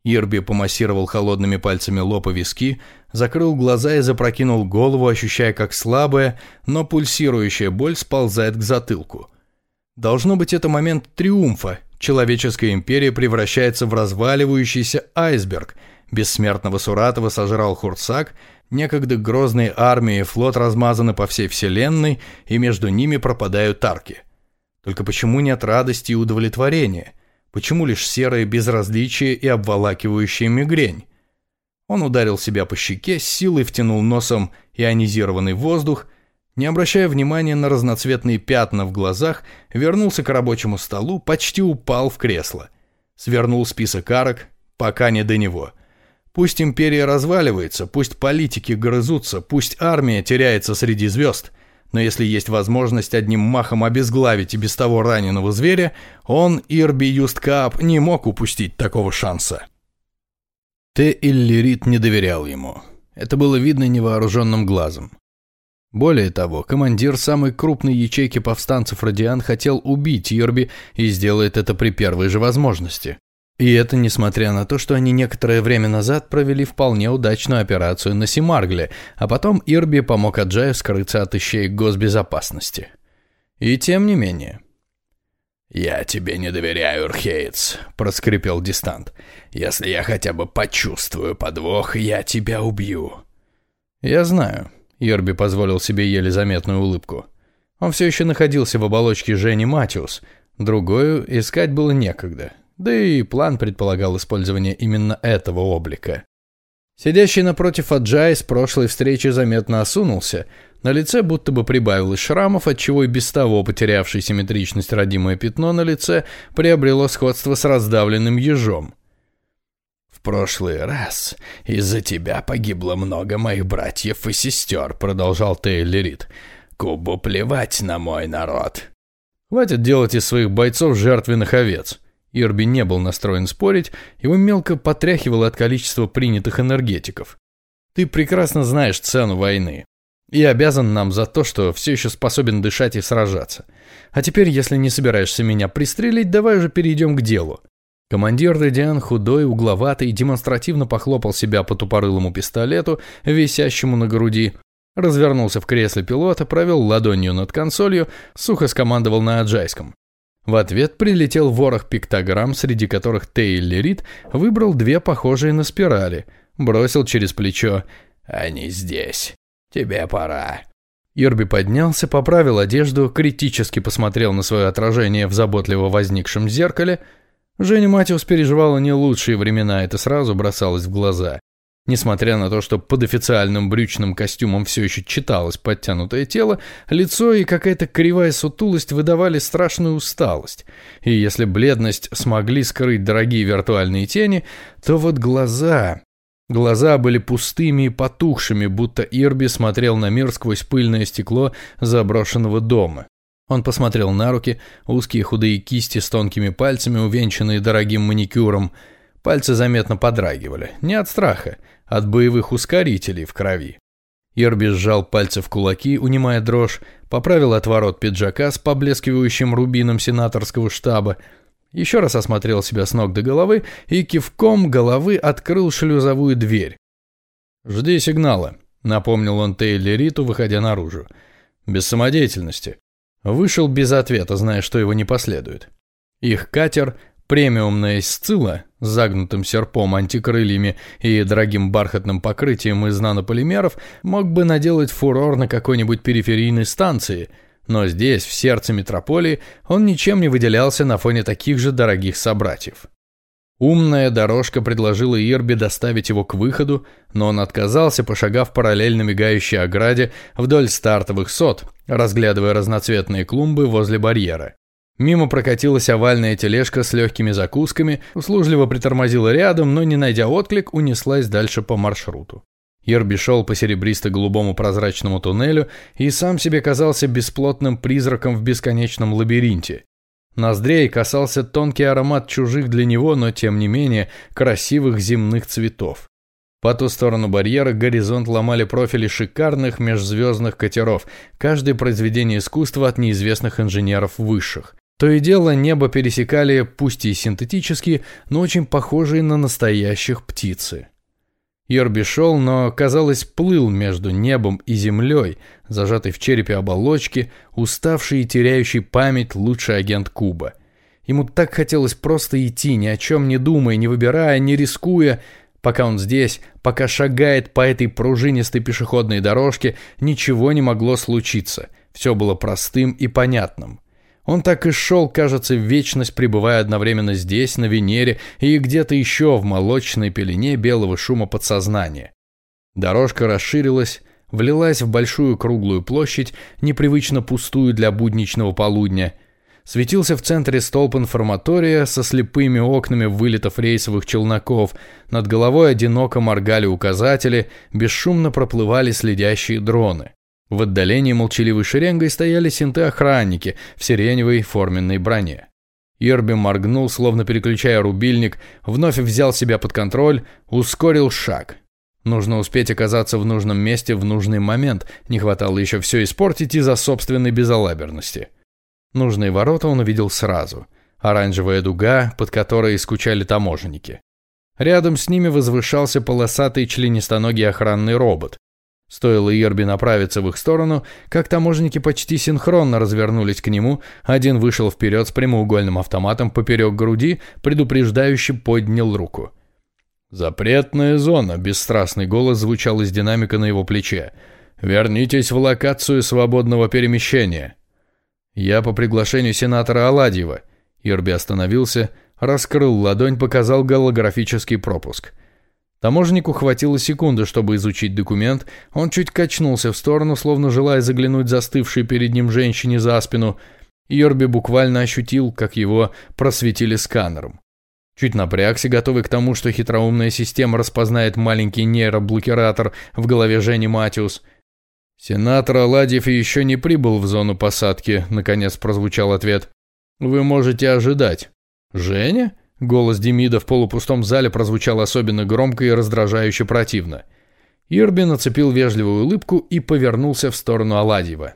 Ирби помассировал холодными пальцами лоб и виски, закрыл глаза и запрокинул голову, ощущая, как слабая, но пульсирующая боль сползает к затылку. Должно быть, это момент триумфа, человеческая империя превращается в разваливающийся айсберг. Бессмертного Суратова сожрал Хурцак, некогда грозные армии и флот размазаны по всей вселенной, и между ними пропадают арки. Только почему нет радости и удовлетворения? Почему лишь серое безразличие и обволакивающая мигрень? Он ударил себя по щеке, с силой втянул носом ионизированный воздух – не обращая внимания на разноцветные пятна в глазах, вернулся к рабочему столу, почти упал в кресло. Свернул список арок, пока не до него. Пусть империя разваливается, пусть политики грызутся, пусть армия теряется среди звезд, но если есть возможность одним махом обезглавить и без того раненого зверя, он, Ирби Юсткап, не мог упустить такого шанса. Т. Иллирит не доверял ему. Это было видно невооруженным глазом. Более того, командир самой крупной ячейки повстанцев Радиан хотел убить Ирби и сделает это при первой же возможности. И это несмотря на то, что они некоторое время назад провели вполне удачную операцию на Симаргле, а потом Ирби помог Аджаю скрыться от ищеек госбезопасности. И тем не менее. «Я тебе не доверяю, Урхеец», — проскрипел Дистант. «Если я хотя бы почувствую подвох, я тебя убью». «Я знаю», Йорби позволил себе еле заметную улыбку. Он все еще находился в оболочке Жени Матиус. Другую искать было некогда. Да и план предполагал использование именно этого облика. Сидящий напротив Аджай с прошлой встречи заметно осунулся. На лице будто бы прибавилось шрамов, отчего и без того потерявший симметричность родимое пятно на лице приобрело сходство с раздавленным ежом. «В прошлый раз из-за тебя погибло много моих братьев и сестер», — продолжал Тейлерит. «Кубу плевать на мой народ». «Хватит делать из своих бойцов жертвенных овец». Ирби не был настроен спорить, его мелко потряхивало от количества принятых энергетиков. «Ты прекрасно знаешь цену войны и обязан нам за то, что все еще способен дышать и сражаться. А теперь, если не собираешься меня пристрелить, давай уже перейдем к делу. Командир Редиан, худой, угловатый, демонстративно похлопал себя по тупорылому пистолету, висящему на груди, развернулся в кресле пилота, провел ладонью над консолью, сухо скомандовал на аджайском. В ответ прилетел ворох пиктограмм, среди которых Тейлли Рид выбрал две похожие на спирали, бросил через плечо «Они здесь. Тебе пора». Ирби поднялся, поправил одежду, критически посмотрел на свое отражение в заботливо возникшем зеркале. Женя Матиус переживала не лучшие времена, это сразу бросалось в глаза. Несмотря на то, что под официальным брючным костюмом все еще читалось подтянутое тело, лицо и какая-то кривая сутулость выдавали страшную усталость. И если бледность смогли скрыть дорогие виртуальные тени, то вот глаза... Глаза были пустыми и потухшими, будто Ирби смотрел на мир сквозь пыльное стекло заброшенного дома. Он посмотрел на руки, узкие худые кисти с тонкими пальцами, увенчанные дорогим маникюром. Пальцы заметно подрагивали. Не от страха, от боевых ускорителей в крови. Ирби сжал пальцы в кулаки, унимая дрожь, поправил отворот пиджака с поблескивающим рубином сенаторского штаба, еще раз осмотрел себя с ног до головы и кивком головы открыл шлюзовую дверь. «Жди сигнала», — напомнил он Тейли Риту, выходя наружу. «Без самодеятельности». Вышел без ответа, зная, что его не последует. Их катер Премиумная сцилла с загнутым серпом, антикрыльями и дорогим бархатным покрытием из нанополимеров мог бы наделать фурор на какой-нибудь периферийной станции, но здесь, в сердце метрополии, он ничем не выделялся на фоне таких же дорогих собратьев. Умная дорожка предложила Ирби доставить его к выходу, но он отказался, пошагав параллельно мигающей ограде вдоль стартовых сот, разглядывая разноцветные клумбы возле барьера. Мимо прокатилась овальная тележка с легкими закусками, услужливо притормозила рядом, но, не найдя отклик, унеслась дальше по маршруту. Ерби шел по серебристо-голубому прозрачному туннелю и сам себе казался бесплотным призраком в бесконечном лабиринте. Ноздрей касался тонкий аромат чужих для него, но тем не менее красивых земных цветов. По ту сторону барьера горизонт ломали профили шикарных межзвездных катеров, каждое произведение искусства от неизвестных инженеров высших. То и дело небо пересекали, пусть и синтетические, но очень похожие на настоящих птицы. Йорби шел, но, казалось, плыл между небом и землей, зажатый в черепе оболочки, уставший и теряющий память лучший агент Куба. Ему так хотелось просто идти, ни о чем не думая, не выбирая, не рискуя. Пока он здесь, пока шагает по этой пружинистой пешеходной дорожке, ничего не могло случиться. Все было простым и понятным. Он так и шел, кажется, в вечность, пребывая одновременно здесь, на Венере, и где-то еще в молочной пелене белого шума подсознания. Дорожка расширилась, влилась в большую круглую площадь, непривычно пустую для будничного полудня. Светился в центре столб информатория со слепыми окнами вылетов рейсовых челноков. Над головой одиноко моргали указатели, бесшумно проплывали следящие дроны. В отдалении молчаливой шеренгой стояли синты-охранники в сиреневой форменной броне. Ирби моргнул, словно переключая рубильник, вновь взял себя под контроль, ускорил шаг. Нужно успеть оказаться в нужном месте в нужный момент, не хватало еще все испортить из-за собственной безалаберности. Нужные ворота он увидел сразу. Оранжевая дуга, под которой скучали таможенники. Рядом с ними возвышался полосатый членистоногий охранный робот, Стоило Ерби направиться в их сторону, как таможенники почти синхронно развернулись к нему, один вышел вперед с прямоугольным автоматом поперек груди, предупреждающе поднял руку. «Запретная зона», — бесстрастный голос звучал из динамика на его плече. «Вернитесь в локацию свободного перемещения». «Я по приглашению сенатора Аладьева». Ирби остановился, раскрыл ладонь, показал голографический пропуск. Таможеннику хватило секунды, чтобы изучить документ. Он чуть качнулся в сторону, словно желая заглянуть застывшей перед ним женщине за спину. Йорби буквально ощутил, как его просветили сканером. Чуть напрягся, готовый к тому, что хитроумная система распознает маленький нейроблокиратор в голове Жени Матиус. «Сенатор Аладьев еще не прибыл в зону посадки», — наконец прозвучал ответ. «Вы можете ожидать». «Женя?» Голос Демида в полупустом зале прозвучал особенно громко и раздражающе противно. Ирби нацепил вежливую улыбку и повернулся в сторону Аладьева.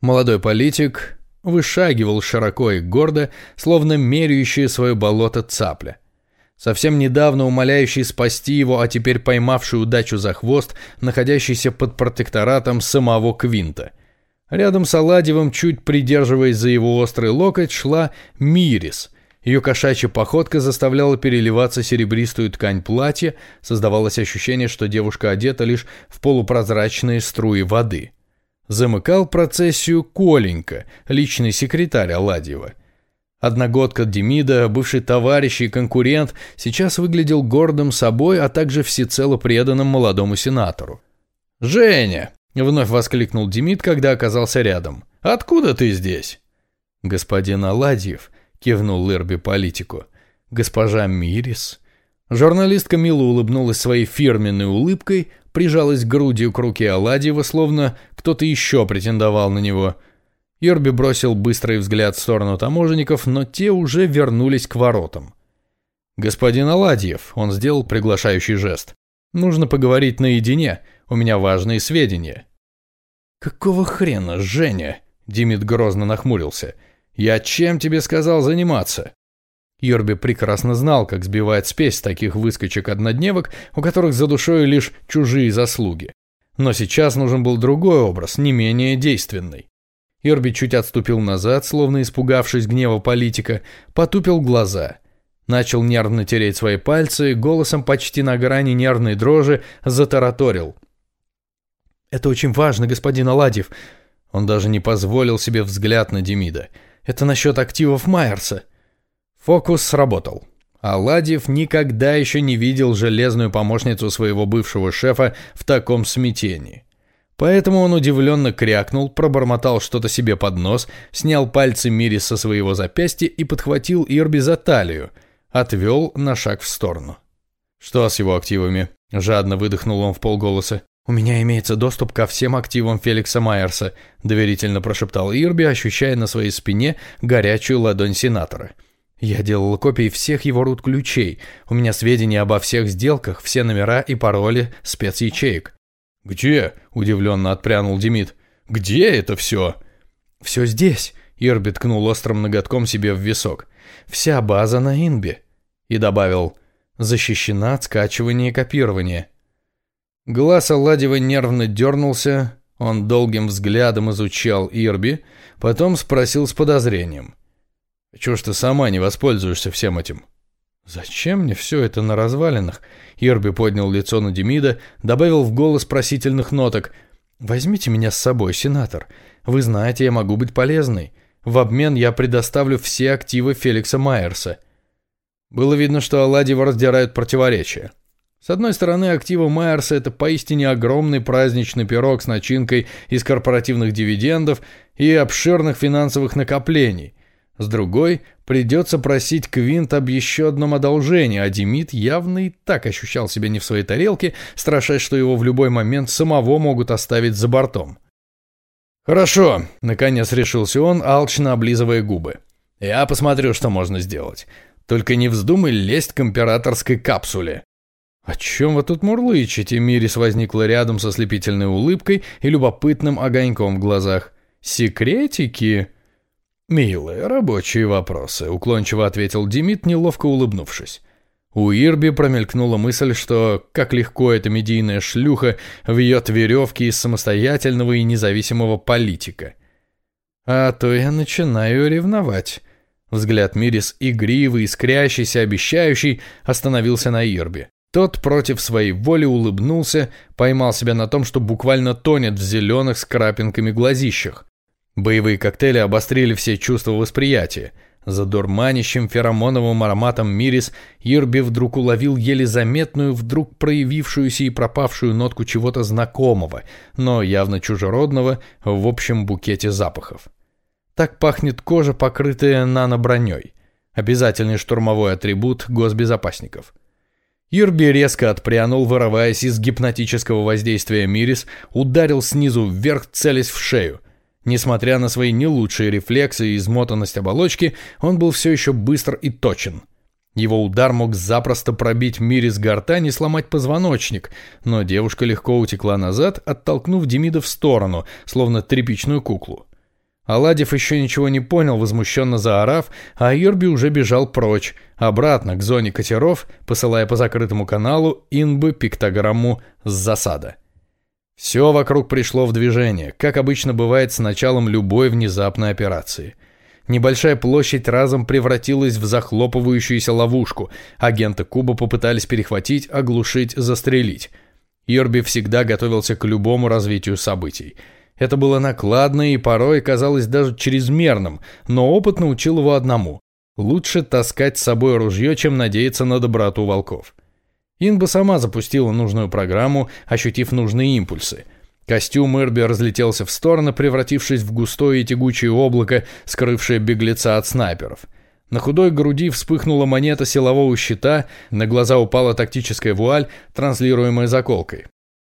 Молодой политик вышагивал широко и гордо, словно меряющий свое болото цапля. Совсем недавно умоляющий спасти его, а теперь поймавший удачу за хвост, находящийся под протекторатом самого Квинта. Рядом с Аладьевым, чуть придерживаясь за его острый локоть, шла Мирис – ее кошачья походка заставляла переливаться серебристую ткань платья, создавалось ощущение, что девушка одета лишь в полупрозрачные струи воды. Замыкал процессию Коленька, личный секретарь Аладьева. Одногодка Демида, бывший товарищ и конкурент, сейчас выглядел гордым собой, а также всецело преданным молодому сенатору. «Женя!» – вновь воскликнул Демид, когда оказался рядом. «Откуда ты здесь?» «Господин Аладьев», – кивнул Лерби политику. «Госпожа Мирис». Журналистка мило улыбнулась своей фирменной улыбкой, прижалась грудью к руке Аладьева, словно кто-то еще претендовал на него. Йорби бросил быстрый взгляд в сторону таможенников, но те уже вернулись к воротам. «Господин Аладьев», — он сделал приглашающий жест, — «нужно поговорить наедине, у меня важные сведения». «Какого хрена, Женя?» — Димит грозно нахмурился. «Я чем тебе сказал заниматься?» Йорби прекрасно знал, как сбивать спесь таких выскочек-однодневок, у которых за душой лишь чужие заслуги. Но сейчас нужен был другой образ, не менее действенный. Йорби чуть отступил назад, словно испугавшись гнева политика, потупил глаза. Начал нервно тереть свои пальцы, голосом почти на грани нервной дрожи затараторил. «Это очень важно, господин Аладьев». Он даже не позволил себе взгляд на Демида. «Это насчет активов Майерса». Фокус сработал. Аладьев никогда еще не видел железную помощницу своего бывшего шефа в таком смятении. Поэтому он удивленно крякнул, пробормотал что-то себе под нос, снял пальцы Мири со своего запястья и подхватил Ирби за талию, отвел на шаг в сторону. «Что с его активами?» – жадно выдохнул он в полголоса. «У меня имеется доступ ко всем активам Феликса Майерса», – доверительно прошептал Ирби, ощущая на своей спине горячую ладонь сенатора – я делал копии всех его рут-ключей. У меня сведения обо всех сделках, все номера и пароли спецячеек. «Где?» – удивленно отпрянул Демид. «Где это все?» «Все здесь», – Ирби ткнул острым ноготком себе в висок. «Вся база на Инбе». И добавил «Защищена от скачивания и копирования». Глаз Алладева нервно дернулся, он долгим взглядом изучал Ирби, потом спросил с подозрением – чего ж ты сама не воспользуешься всем этим? Зачем мне все это на развалинах? Ирби поднял лицо на Демида, добавил в голос просительных ноток. Возьмите меня с собой, сенатор. Вы знаете, я могу быть полезной. В обмен я предоставлю все активы Феликса Майерса. Было видно, что Аладьева раздирают противоречия. С одной стороны, активы Майерса – это поистине огромный праздничный пирог с начинкой из корпоративных дивидендов и обширных финансовых накоплений. С другой, придется просить Квинт об еще одном одолжении, а Демид явно и так ощущал себя не в своей тарелке, страшась, что его в любой момент самого могут оставить за бортом. «Хорошо», — наконец решился он, алчно облизывая губы. «Я посмотрю, что можно сделать. Только не вздумай лезть к императорской капсуле». «О чем вы тут мурлычете?» Мирис возникла рядом со слепительной улыбкой и любопытным огоньком в глазах. «Секретики?» «Милые, рабочие вопросы», — уклончиво ответил Демид, неловко улыбнувшись. У Ирби промелькнула мысль, что как легко эта медийная шлюха вьет веревки из самостоятельного и независимого политика. А то я начинаю ревновать. Взгляд Мирис, игривый, искрящийся, обещающий, остановился на Ирби. Тот против своей воли улыбнулся, поймал себя на том, что буквально тонет в зеленых с крапинками глазищах. Боевые коктейли обострили все чувства восприятия. За дурманящим феромоновым ароматом мирис Ирби вдруг уловил еле заметную, вдруг проявившуюся и пропавшую нотку чего-то знакомого, но явно чужеродного в общем букете запахов. Так пахнет кожа, покрытая наноброней. Обязательный штурмовой атрибут госбезопасников. Ирби резко отпрянул, вырываясь из гипнотического воздействия Мирис, ударил снизу вверх, целясь в шею – Несмотря на свои не лучшие рефлексы и измотанность оболочки, он был все еще быстр и точен. Его удар мог запросто пробить Мире с гортани и сломать позвоночник, но девушка легко утекла назад, оттолкнув Демида в сторону, словно тряпичную куклу. Аладьев еще ничего не понял, возмущенно заорав, а Юрби уже бежал прочь, обратно к зоне катеров, посылая по закрытому каналу инбы пиктограмму с засада. Все вокруг пришло в движение, как обычно бывает с началом любой внезапной операции. Небольшая площадь разом превратилась в захлопывающуюся ловушку. Агенты Куба попытались перехватить, оглушить, застрелить. Йорби всегда готовился к любому развитию событий. Это было накладно и порой казалось даже чрезмерным, но опыт научил его одному. Лучше таскать с собой ружье, чем надеяться на доброту волков. Инба сама запустила нужную программу, ощутив нужные импульсы. Костюм Эрби разлетелся в стороны, превратившись в густое и тягучее облако, скрывшее беглеца от снайперов. На худой груди вспыхнула монета силового щита, на глаза упала тактическая вуаль, транслируемая заколкой.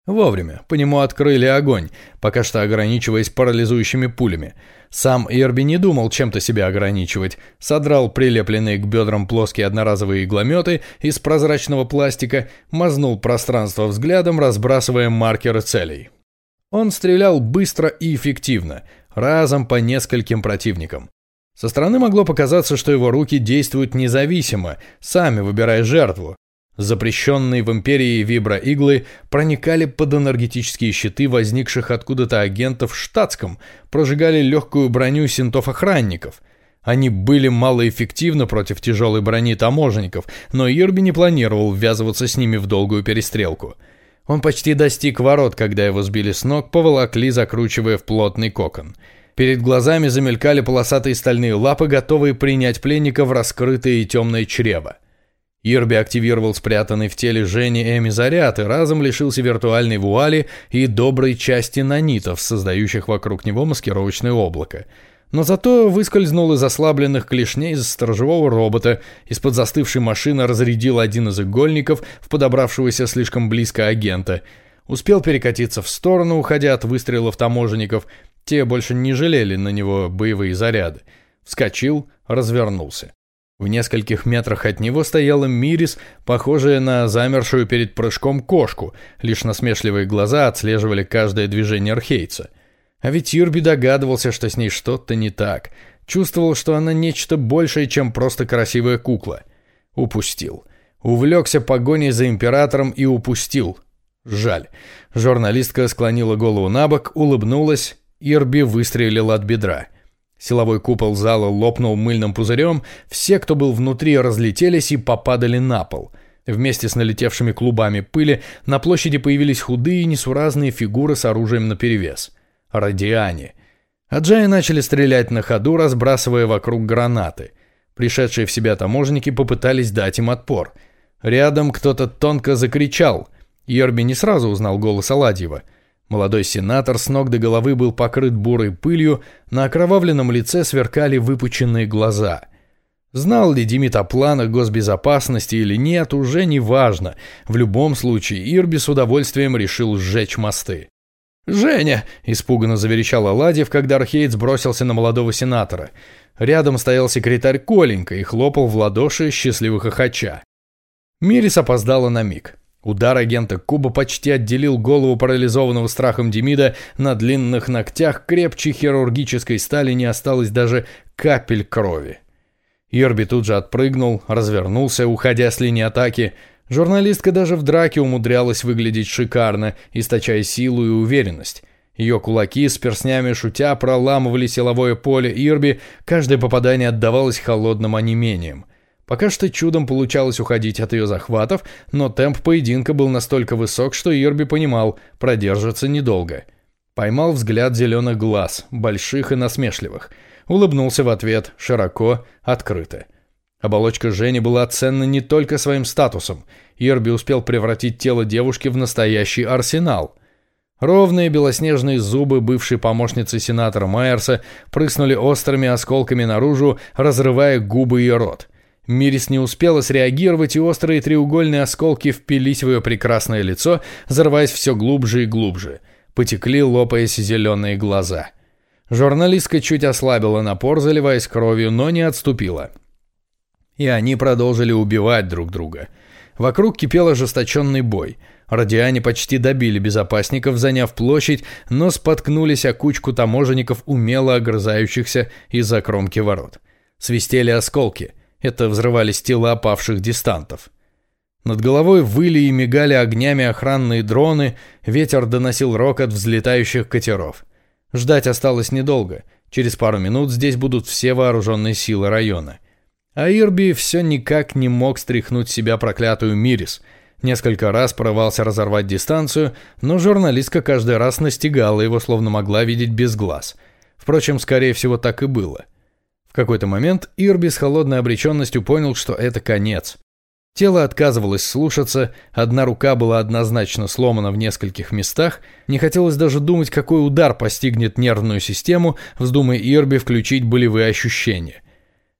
Вовремя. По нему открыли огонь, пока что ограничиваясь парализующими пулями. Сам Ирби не думал чем-то себя ограничивать. Содрал прилепленные к бедрам плоские одноразовые иглометы из прозрачного пластика, мазнул пространство взглядом, разбрасывая маркеры целей. Он стрелял быстро и эффективно, разом по нескольким противникам. Со стороны могло показаться, что его руки действуют независимо, сами выбирая жертву, Запрещенные в империи виброиглы проникали под энергетические щиты возникших откуда-то агентов в штатском, прожигали легкую броню синтов-охранников. Они были малоэффективны против тяжелой брони таможенников, но Ирби не планировал ввязываться с ними в долгую перестрелку. Он почти достиг ворот, когда его сбили с ног, поволокли, закручивая в плотный кокон. Перед глазами замелькали полосатые стальные лапы, готовые принять пленника в раскрытое и темное чрево. Ирби активировал спрятанный в теле Жени Эми заряд и разом лишился виртуальной вуали и доброй части нанитов, создающих вокруг него маскировочное облако. Но зато выскользнул из ослабленных клешней сторожевого робота, из-под застывшей машины разрядил один из игольников в подобравшегося слишком близко агента. Успел перекатиться в сторону, уходя от выстрелов таможенников. Те больше не жалели на него боевые заряды. Вскочил, развернулся. В нескольких метрах от него стояла Мирис, похожая на замершую перед прыжком кошку, лишь насмешливые глаза отслеживали каждое движение архейца. А ведь Юрби догадывался, что с ней что-то не так. Чувствовал, что она нечто большее, чем просто красивая кукла. Упустил. Увлекся погоней за императором и упустил. Жаль. Журналистка склонила голову на бок, улыбнулась. Ирби выстрелил от бедра. Силовой купол зала лопнул мыльным пузырем, все, кто был внутри, разлетелись и попадали на пол. Вместе с налетевшими клубами пыли на площади появились худые несуразные фигуры с оружием наперевес. Радиане. Аджаи начали стрелять на ходу, разбрасывая вокруг гранаты. Пришедшие в себя таможенники попытались дать им отпор. Рядом кто-то тонко закричал. Йорби не сразу узнал голос Аладьева – Молодой сенатор с ног до головы был покрыт бурой пылью, на окровавленном лице сверкали выпученные глаза. Знал ли Демид о планах госбезопасности или нет, уже не важно. В любом случае, Ирби с удовольствием решил сжечь мосты. «Женя!» – испуганно заверещал Аладьев, когда Археец бросился на молодого сенатора. Рядом стоял секретарь Коленька и хлопал в ладоши счастливых хохоча. Мирис опоздала на миг. Удар агента Куба почти отделил голову парализованного страхом Демида, на длинных ногтях крепче хирургической стали не осталось даже капель крови. Йорби тут же отпрыгнул, развернулся, уходя с линии атаки. Журналистка даже в драке умудрялась выглядеть шикарно, источая силу и уверенность. Ее кулаки с перстнями шутя проламывали силовое поле Ирби, каждое попадание отдавалось холодным онемением. Пока что чудом получалось уходить от ее захватов, но темп поединка был настолько высок, что Ирби понимал, продержится недолго. Поймал взгляд зеленых глаз, больших и насмешливых. Улыбнулся в ответ, широко, открыто. Оболочка Жени была ценна не только своим статусом. Ирби успел превратить тело девушки в настоящий арсенал. Ровные белоснежные зубы бывшей помощницы сенатора Майерса прыснули острыми осколками наружу, разрывая губы и рот. Мирис не успела среагировать, и острые треугольные осколки впились в ее прекрасное лицо, взрываясь все глубже и глубже. Потекли, лопаясь зеленые глаза. Журналистка чуть ослабила напор, заливаясь кровью, но не отступила. И они продолжили убивать друг друга. Вокруг кипел ожесточенный бой. Радиане почти добили безопасников, заняв площадь, но споткнулись о кучку таможенников, умело огрызающихся из-за кромки ворот. Свистели осколки – это взрывались тела опавших дистантов. Над головой выли и мигали огнями охранные дроны, ветер доносил рокот взлетающих катеров. Ждать осталось недолго. Через пару минут здесь будут все вооруженные силы района. А Ирби все никак не мог стряхнуть себя проклятую Мирис. Несколько раз порывался разорвать дистанцию, но журналистка каждый раз настигала его, словно могла видеть без глаз. Впрочем, скорее всего, так и было. В какой-то момент Ирби с холодной обреченностью понял, что это конец. Тело отказывалось слушаться, одна рука была однозначно сломана в нескольких местах, не хотелось даже думать, какой удар постигнет нервную систему, вздумая Ирби включить болевые ощущения.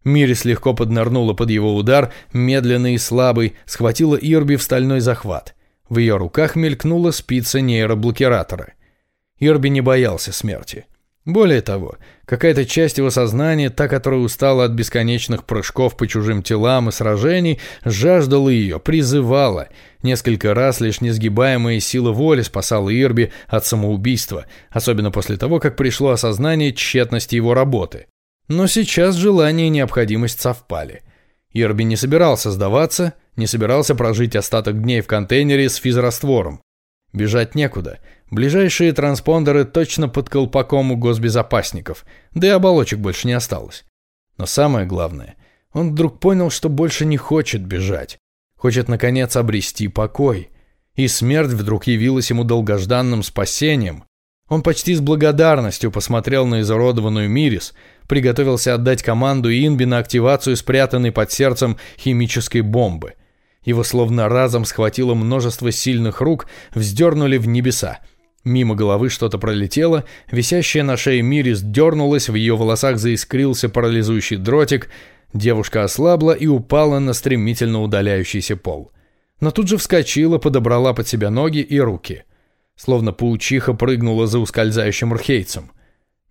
Мирис легко поднырнула под его удар, медленный и слабый, схватила Ирби в стальной захват. В ее руках мелькнула спица нейроблокиратора. Ирби не боялся смерти. Более того, какая-то часть его сознания, та, которая устала от бесконечных прыжков по чужим телам и сражений, жаждала ее, призывала. Несколько раз лишь несгибаемая сила воли спасала Ирби от самоубийства, особенно после того, как пришло осознание тщетности его работы. Но сейчас желание и необходимость совпали. Ирби не собирался сдаваться, не собирался прожить остаток дней в контейнере с физраствором. Бежать некуда – Ближайшие транспондеры точно под колпаком у госбезопасников, да и оболочек больше не осталось. Но самое главное, он вдруг понял, что больше не хочет бежать. Хочет, наконец, обрести покой. И смерть вдруг явилась ему долгожданным спасением. Он почти с благодарностью посмотрел на изуродованную Мирис, приготовился отдать команду Инби на активацию спрятанной под сердцем химической бомбы. Его словно разом схватило множество сильных рук, вздернули в небеса. Мимо головы что-то пролетело, висящая на шее Мирис дернулась, в ее волосах заискрился парализующий дротик, девушка ослабла и упала на стремительно удаляющийся пол. Но тут же вскочила, подобрала под себя ноги и руки. Словно паучиха прыгнула за ускользающим рхейцем.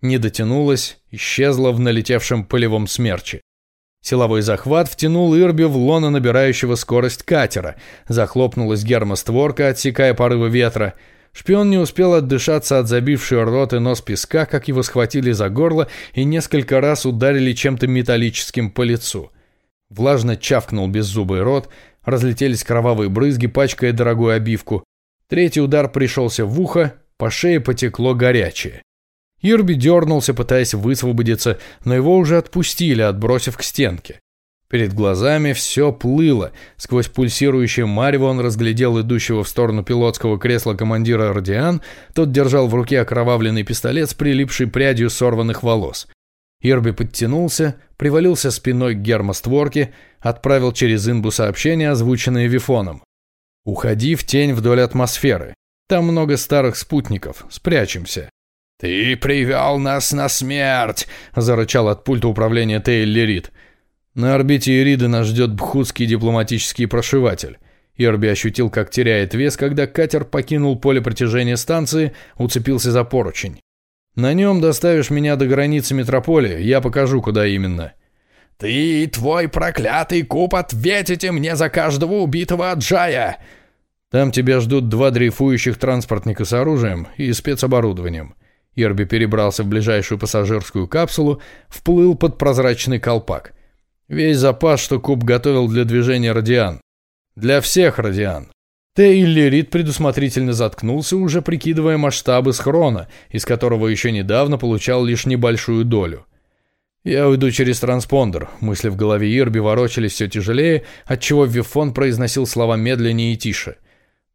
Не дотянулась, исчезла в налетевшем полевом смерче. Силовой захват втянул Ирби в лоно набирающего скорость катера. Захлопнулась гермостворка, отсекая порывы ветра — Шпион не успел отдышаться от забившей рот и нос песка, как его схватили за горло и несколько раз ударили чем-то металлическим по лицу. Влажно чавкнул беззубый рот, разлетелись кровавые брызги, пачкая дорогую обивку. Третий удар пришелся в ухо, по шее потекло горячее. Ирби дернулся, пытаясь высвободиться, но его уже отпустили, отбросив к стенке. Перед глазами все плыло. Сквозь пульсирующее марево он разглядел идущего в сторону пилотского кресла командира «Родиан». Тот держал в руке окровавленный пистолет с прилипшей прядью сорванных волос. Ирби подтянулся, привалился спиной к гермостворке, отправил через инбу сообщение, озвученное Вифоном. «Уходи в тень вдоль атмосферы. Там много старых спутников. Спрячемся». «Ты привел нас на смерть!» – зарычал от пульта управления Тейлли Рид. На орбите Ириды нас ждет бхутский дипломатический прошиватель. Ирби ощутил, как теряет вес, когда катер покинул поле притяжения станции, уцепился за поручень. «На нем доставишь меня до границы метрополии, я покажу, куда именно». «Ты и твой проклятый куб ответите мне за каждого убитого Аджая!» «Там тебя ждут два дрейфующих транспортника с оружием и спецоборудованием». Ирби перебрался в ближайшую пассажирскую капсулу, вплыл под прозрачный колпак – Весь запас, что Куб готовил для движения радиан. Для всех радиан. Тейлли Рид предусмотрительно заткнулся, уже прикидывая масштабы схрона, из которого еще недавно получал лишь небольшую долю. «Я уйду через транспондер», мысли в голове Ирби ворочались все тяжелее, отчего Вифон произносил слова медленнее и тише.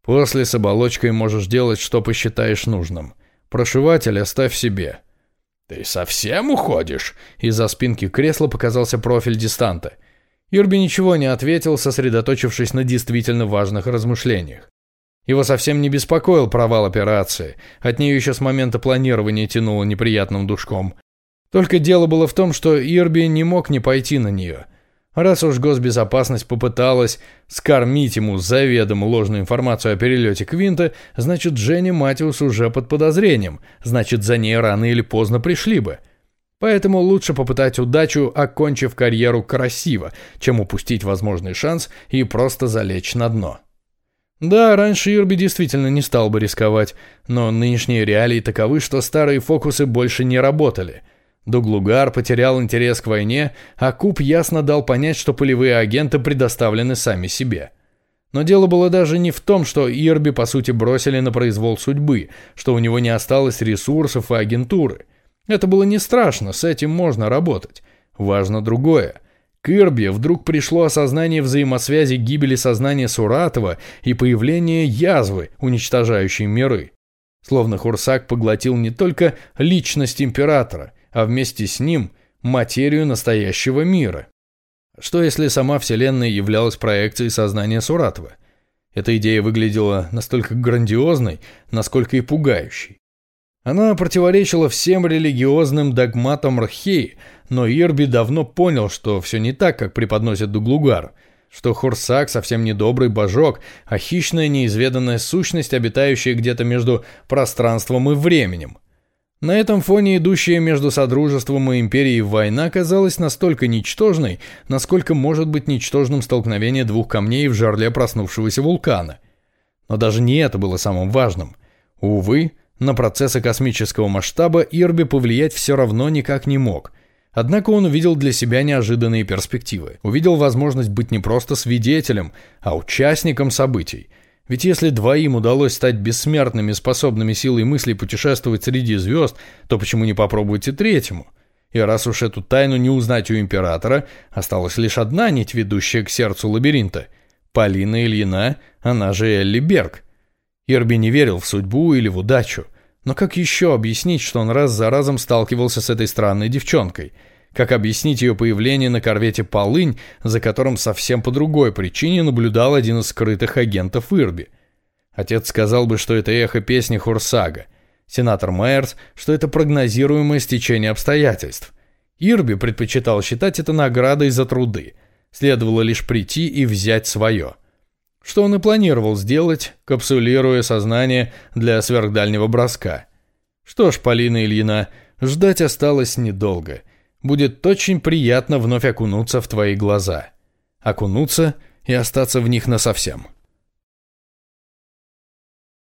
«После с оболочкой можешь делать, что посчитаешь нужным. Прошиватель оставь себе. «Ты совсем уходишь?» Из-за спинки кресла показался профиль дистанта. Юрби ничего не ответил, сосредоточившись на действительно важных размышлениях. Его совсем не беспокоил провал операции, от нее еще с момента планирования тянуло неприятным душком. Только дело было в том, что Ирби не мог не пойти на нее – Раз уж госбезопасность попыталась скормить ему заведомо ложную информацию о перелете Квинта, значит Дженни Матиус уже под подозрением, значит за ней рано или поздно пришли бы. Поэтому лучше попытать удачу, окончив карьеру красиво, чем упустить возможный шанс и просто залечь на дно. Да, раньше Ирби действительно не стал бы рисковать, но нынешние реалии таковы, что старые фокусы больше не работали – Дуглугар потерял интерес к войне, а Куб ясно дал понять, что полевые агенты предоставлены сами себе. Но дело было даже не в том, что Ирби по сути бросили на произвол судьбы, что у него не осталось ресурсов и агентуры. Это было не страшно, с этим можно работать. Важно другое. К Ирби вдруг пришло осознание взаимосвязи гибели сознания Суратова и появления язвы, уничтожающей миры. Словно Хурсак поглотил не только личность императора, а вместе с ним материю настоящего мира. Что если сама Вселенная являлась проекцией сознания Суратова? Эта идея выглядела настолько грандиозной, насколько и пугающей. Она противоречила всем религиозным догматам Рхеи, но Ирби давно понял, что все не так, как преподносит Дуглугар, что Хурсак совсем не добрый божок, а хищная неизведанная сущность, обитающая где-то между пространством и временем. На этом фоне идущая между Содружеством и Империей война казалась настолько ничтожной, насколько может быть ничтожным столкновение двух камней в жарле проснувшегося вулкана. Но даже не это было самым важным. Увы, на процессы космического масштаба Ирби повлиять все равно никак не мог. Однако он увидел для себя неожиданные перспективы. Увидел возможность быть не просто свидетелем, а участником событий – ведь если двоим удалось стать бессмертными, способными силой мысли путешествовать среди звезд, то почему не попробовать и третьему? И раз уж эту тайну не узнать у императора, осталась лишь одна нить, ведущая к сердцу лабиринта. Полина Ильина, она же Элли Берг. Ирби не верил в судьбу или в удачу. Но как еще объяснить, что он раз за разом сталкивался с этой странной девчонкой – как объяснить ее появление на корвете «Полынь», за которым совсем по другой причине наблюдал один из скрытых агентов Ирби? Отец сказал бы, что это эхо песни Хурсага. Сенатор Майерс, что это прогнозируемое стечение обстоятельств. Ирби предпочитал считать это наградой за труды. Следовало лишь прийти и взять свое. Что он и планировал сделать, капсулируя сознание для сверхдальнего броска. Что ж, Полина Ильина, ждать осталось недолго – будет очень приятно вновь окунуться в твои глаза. Окунуться и остаться в них насовсем.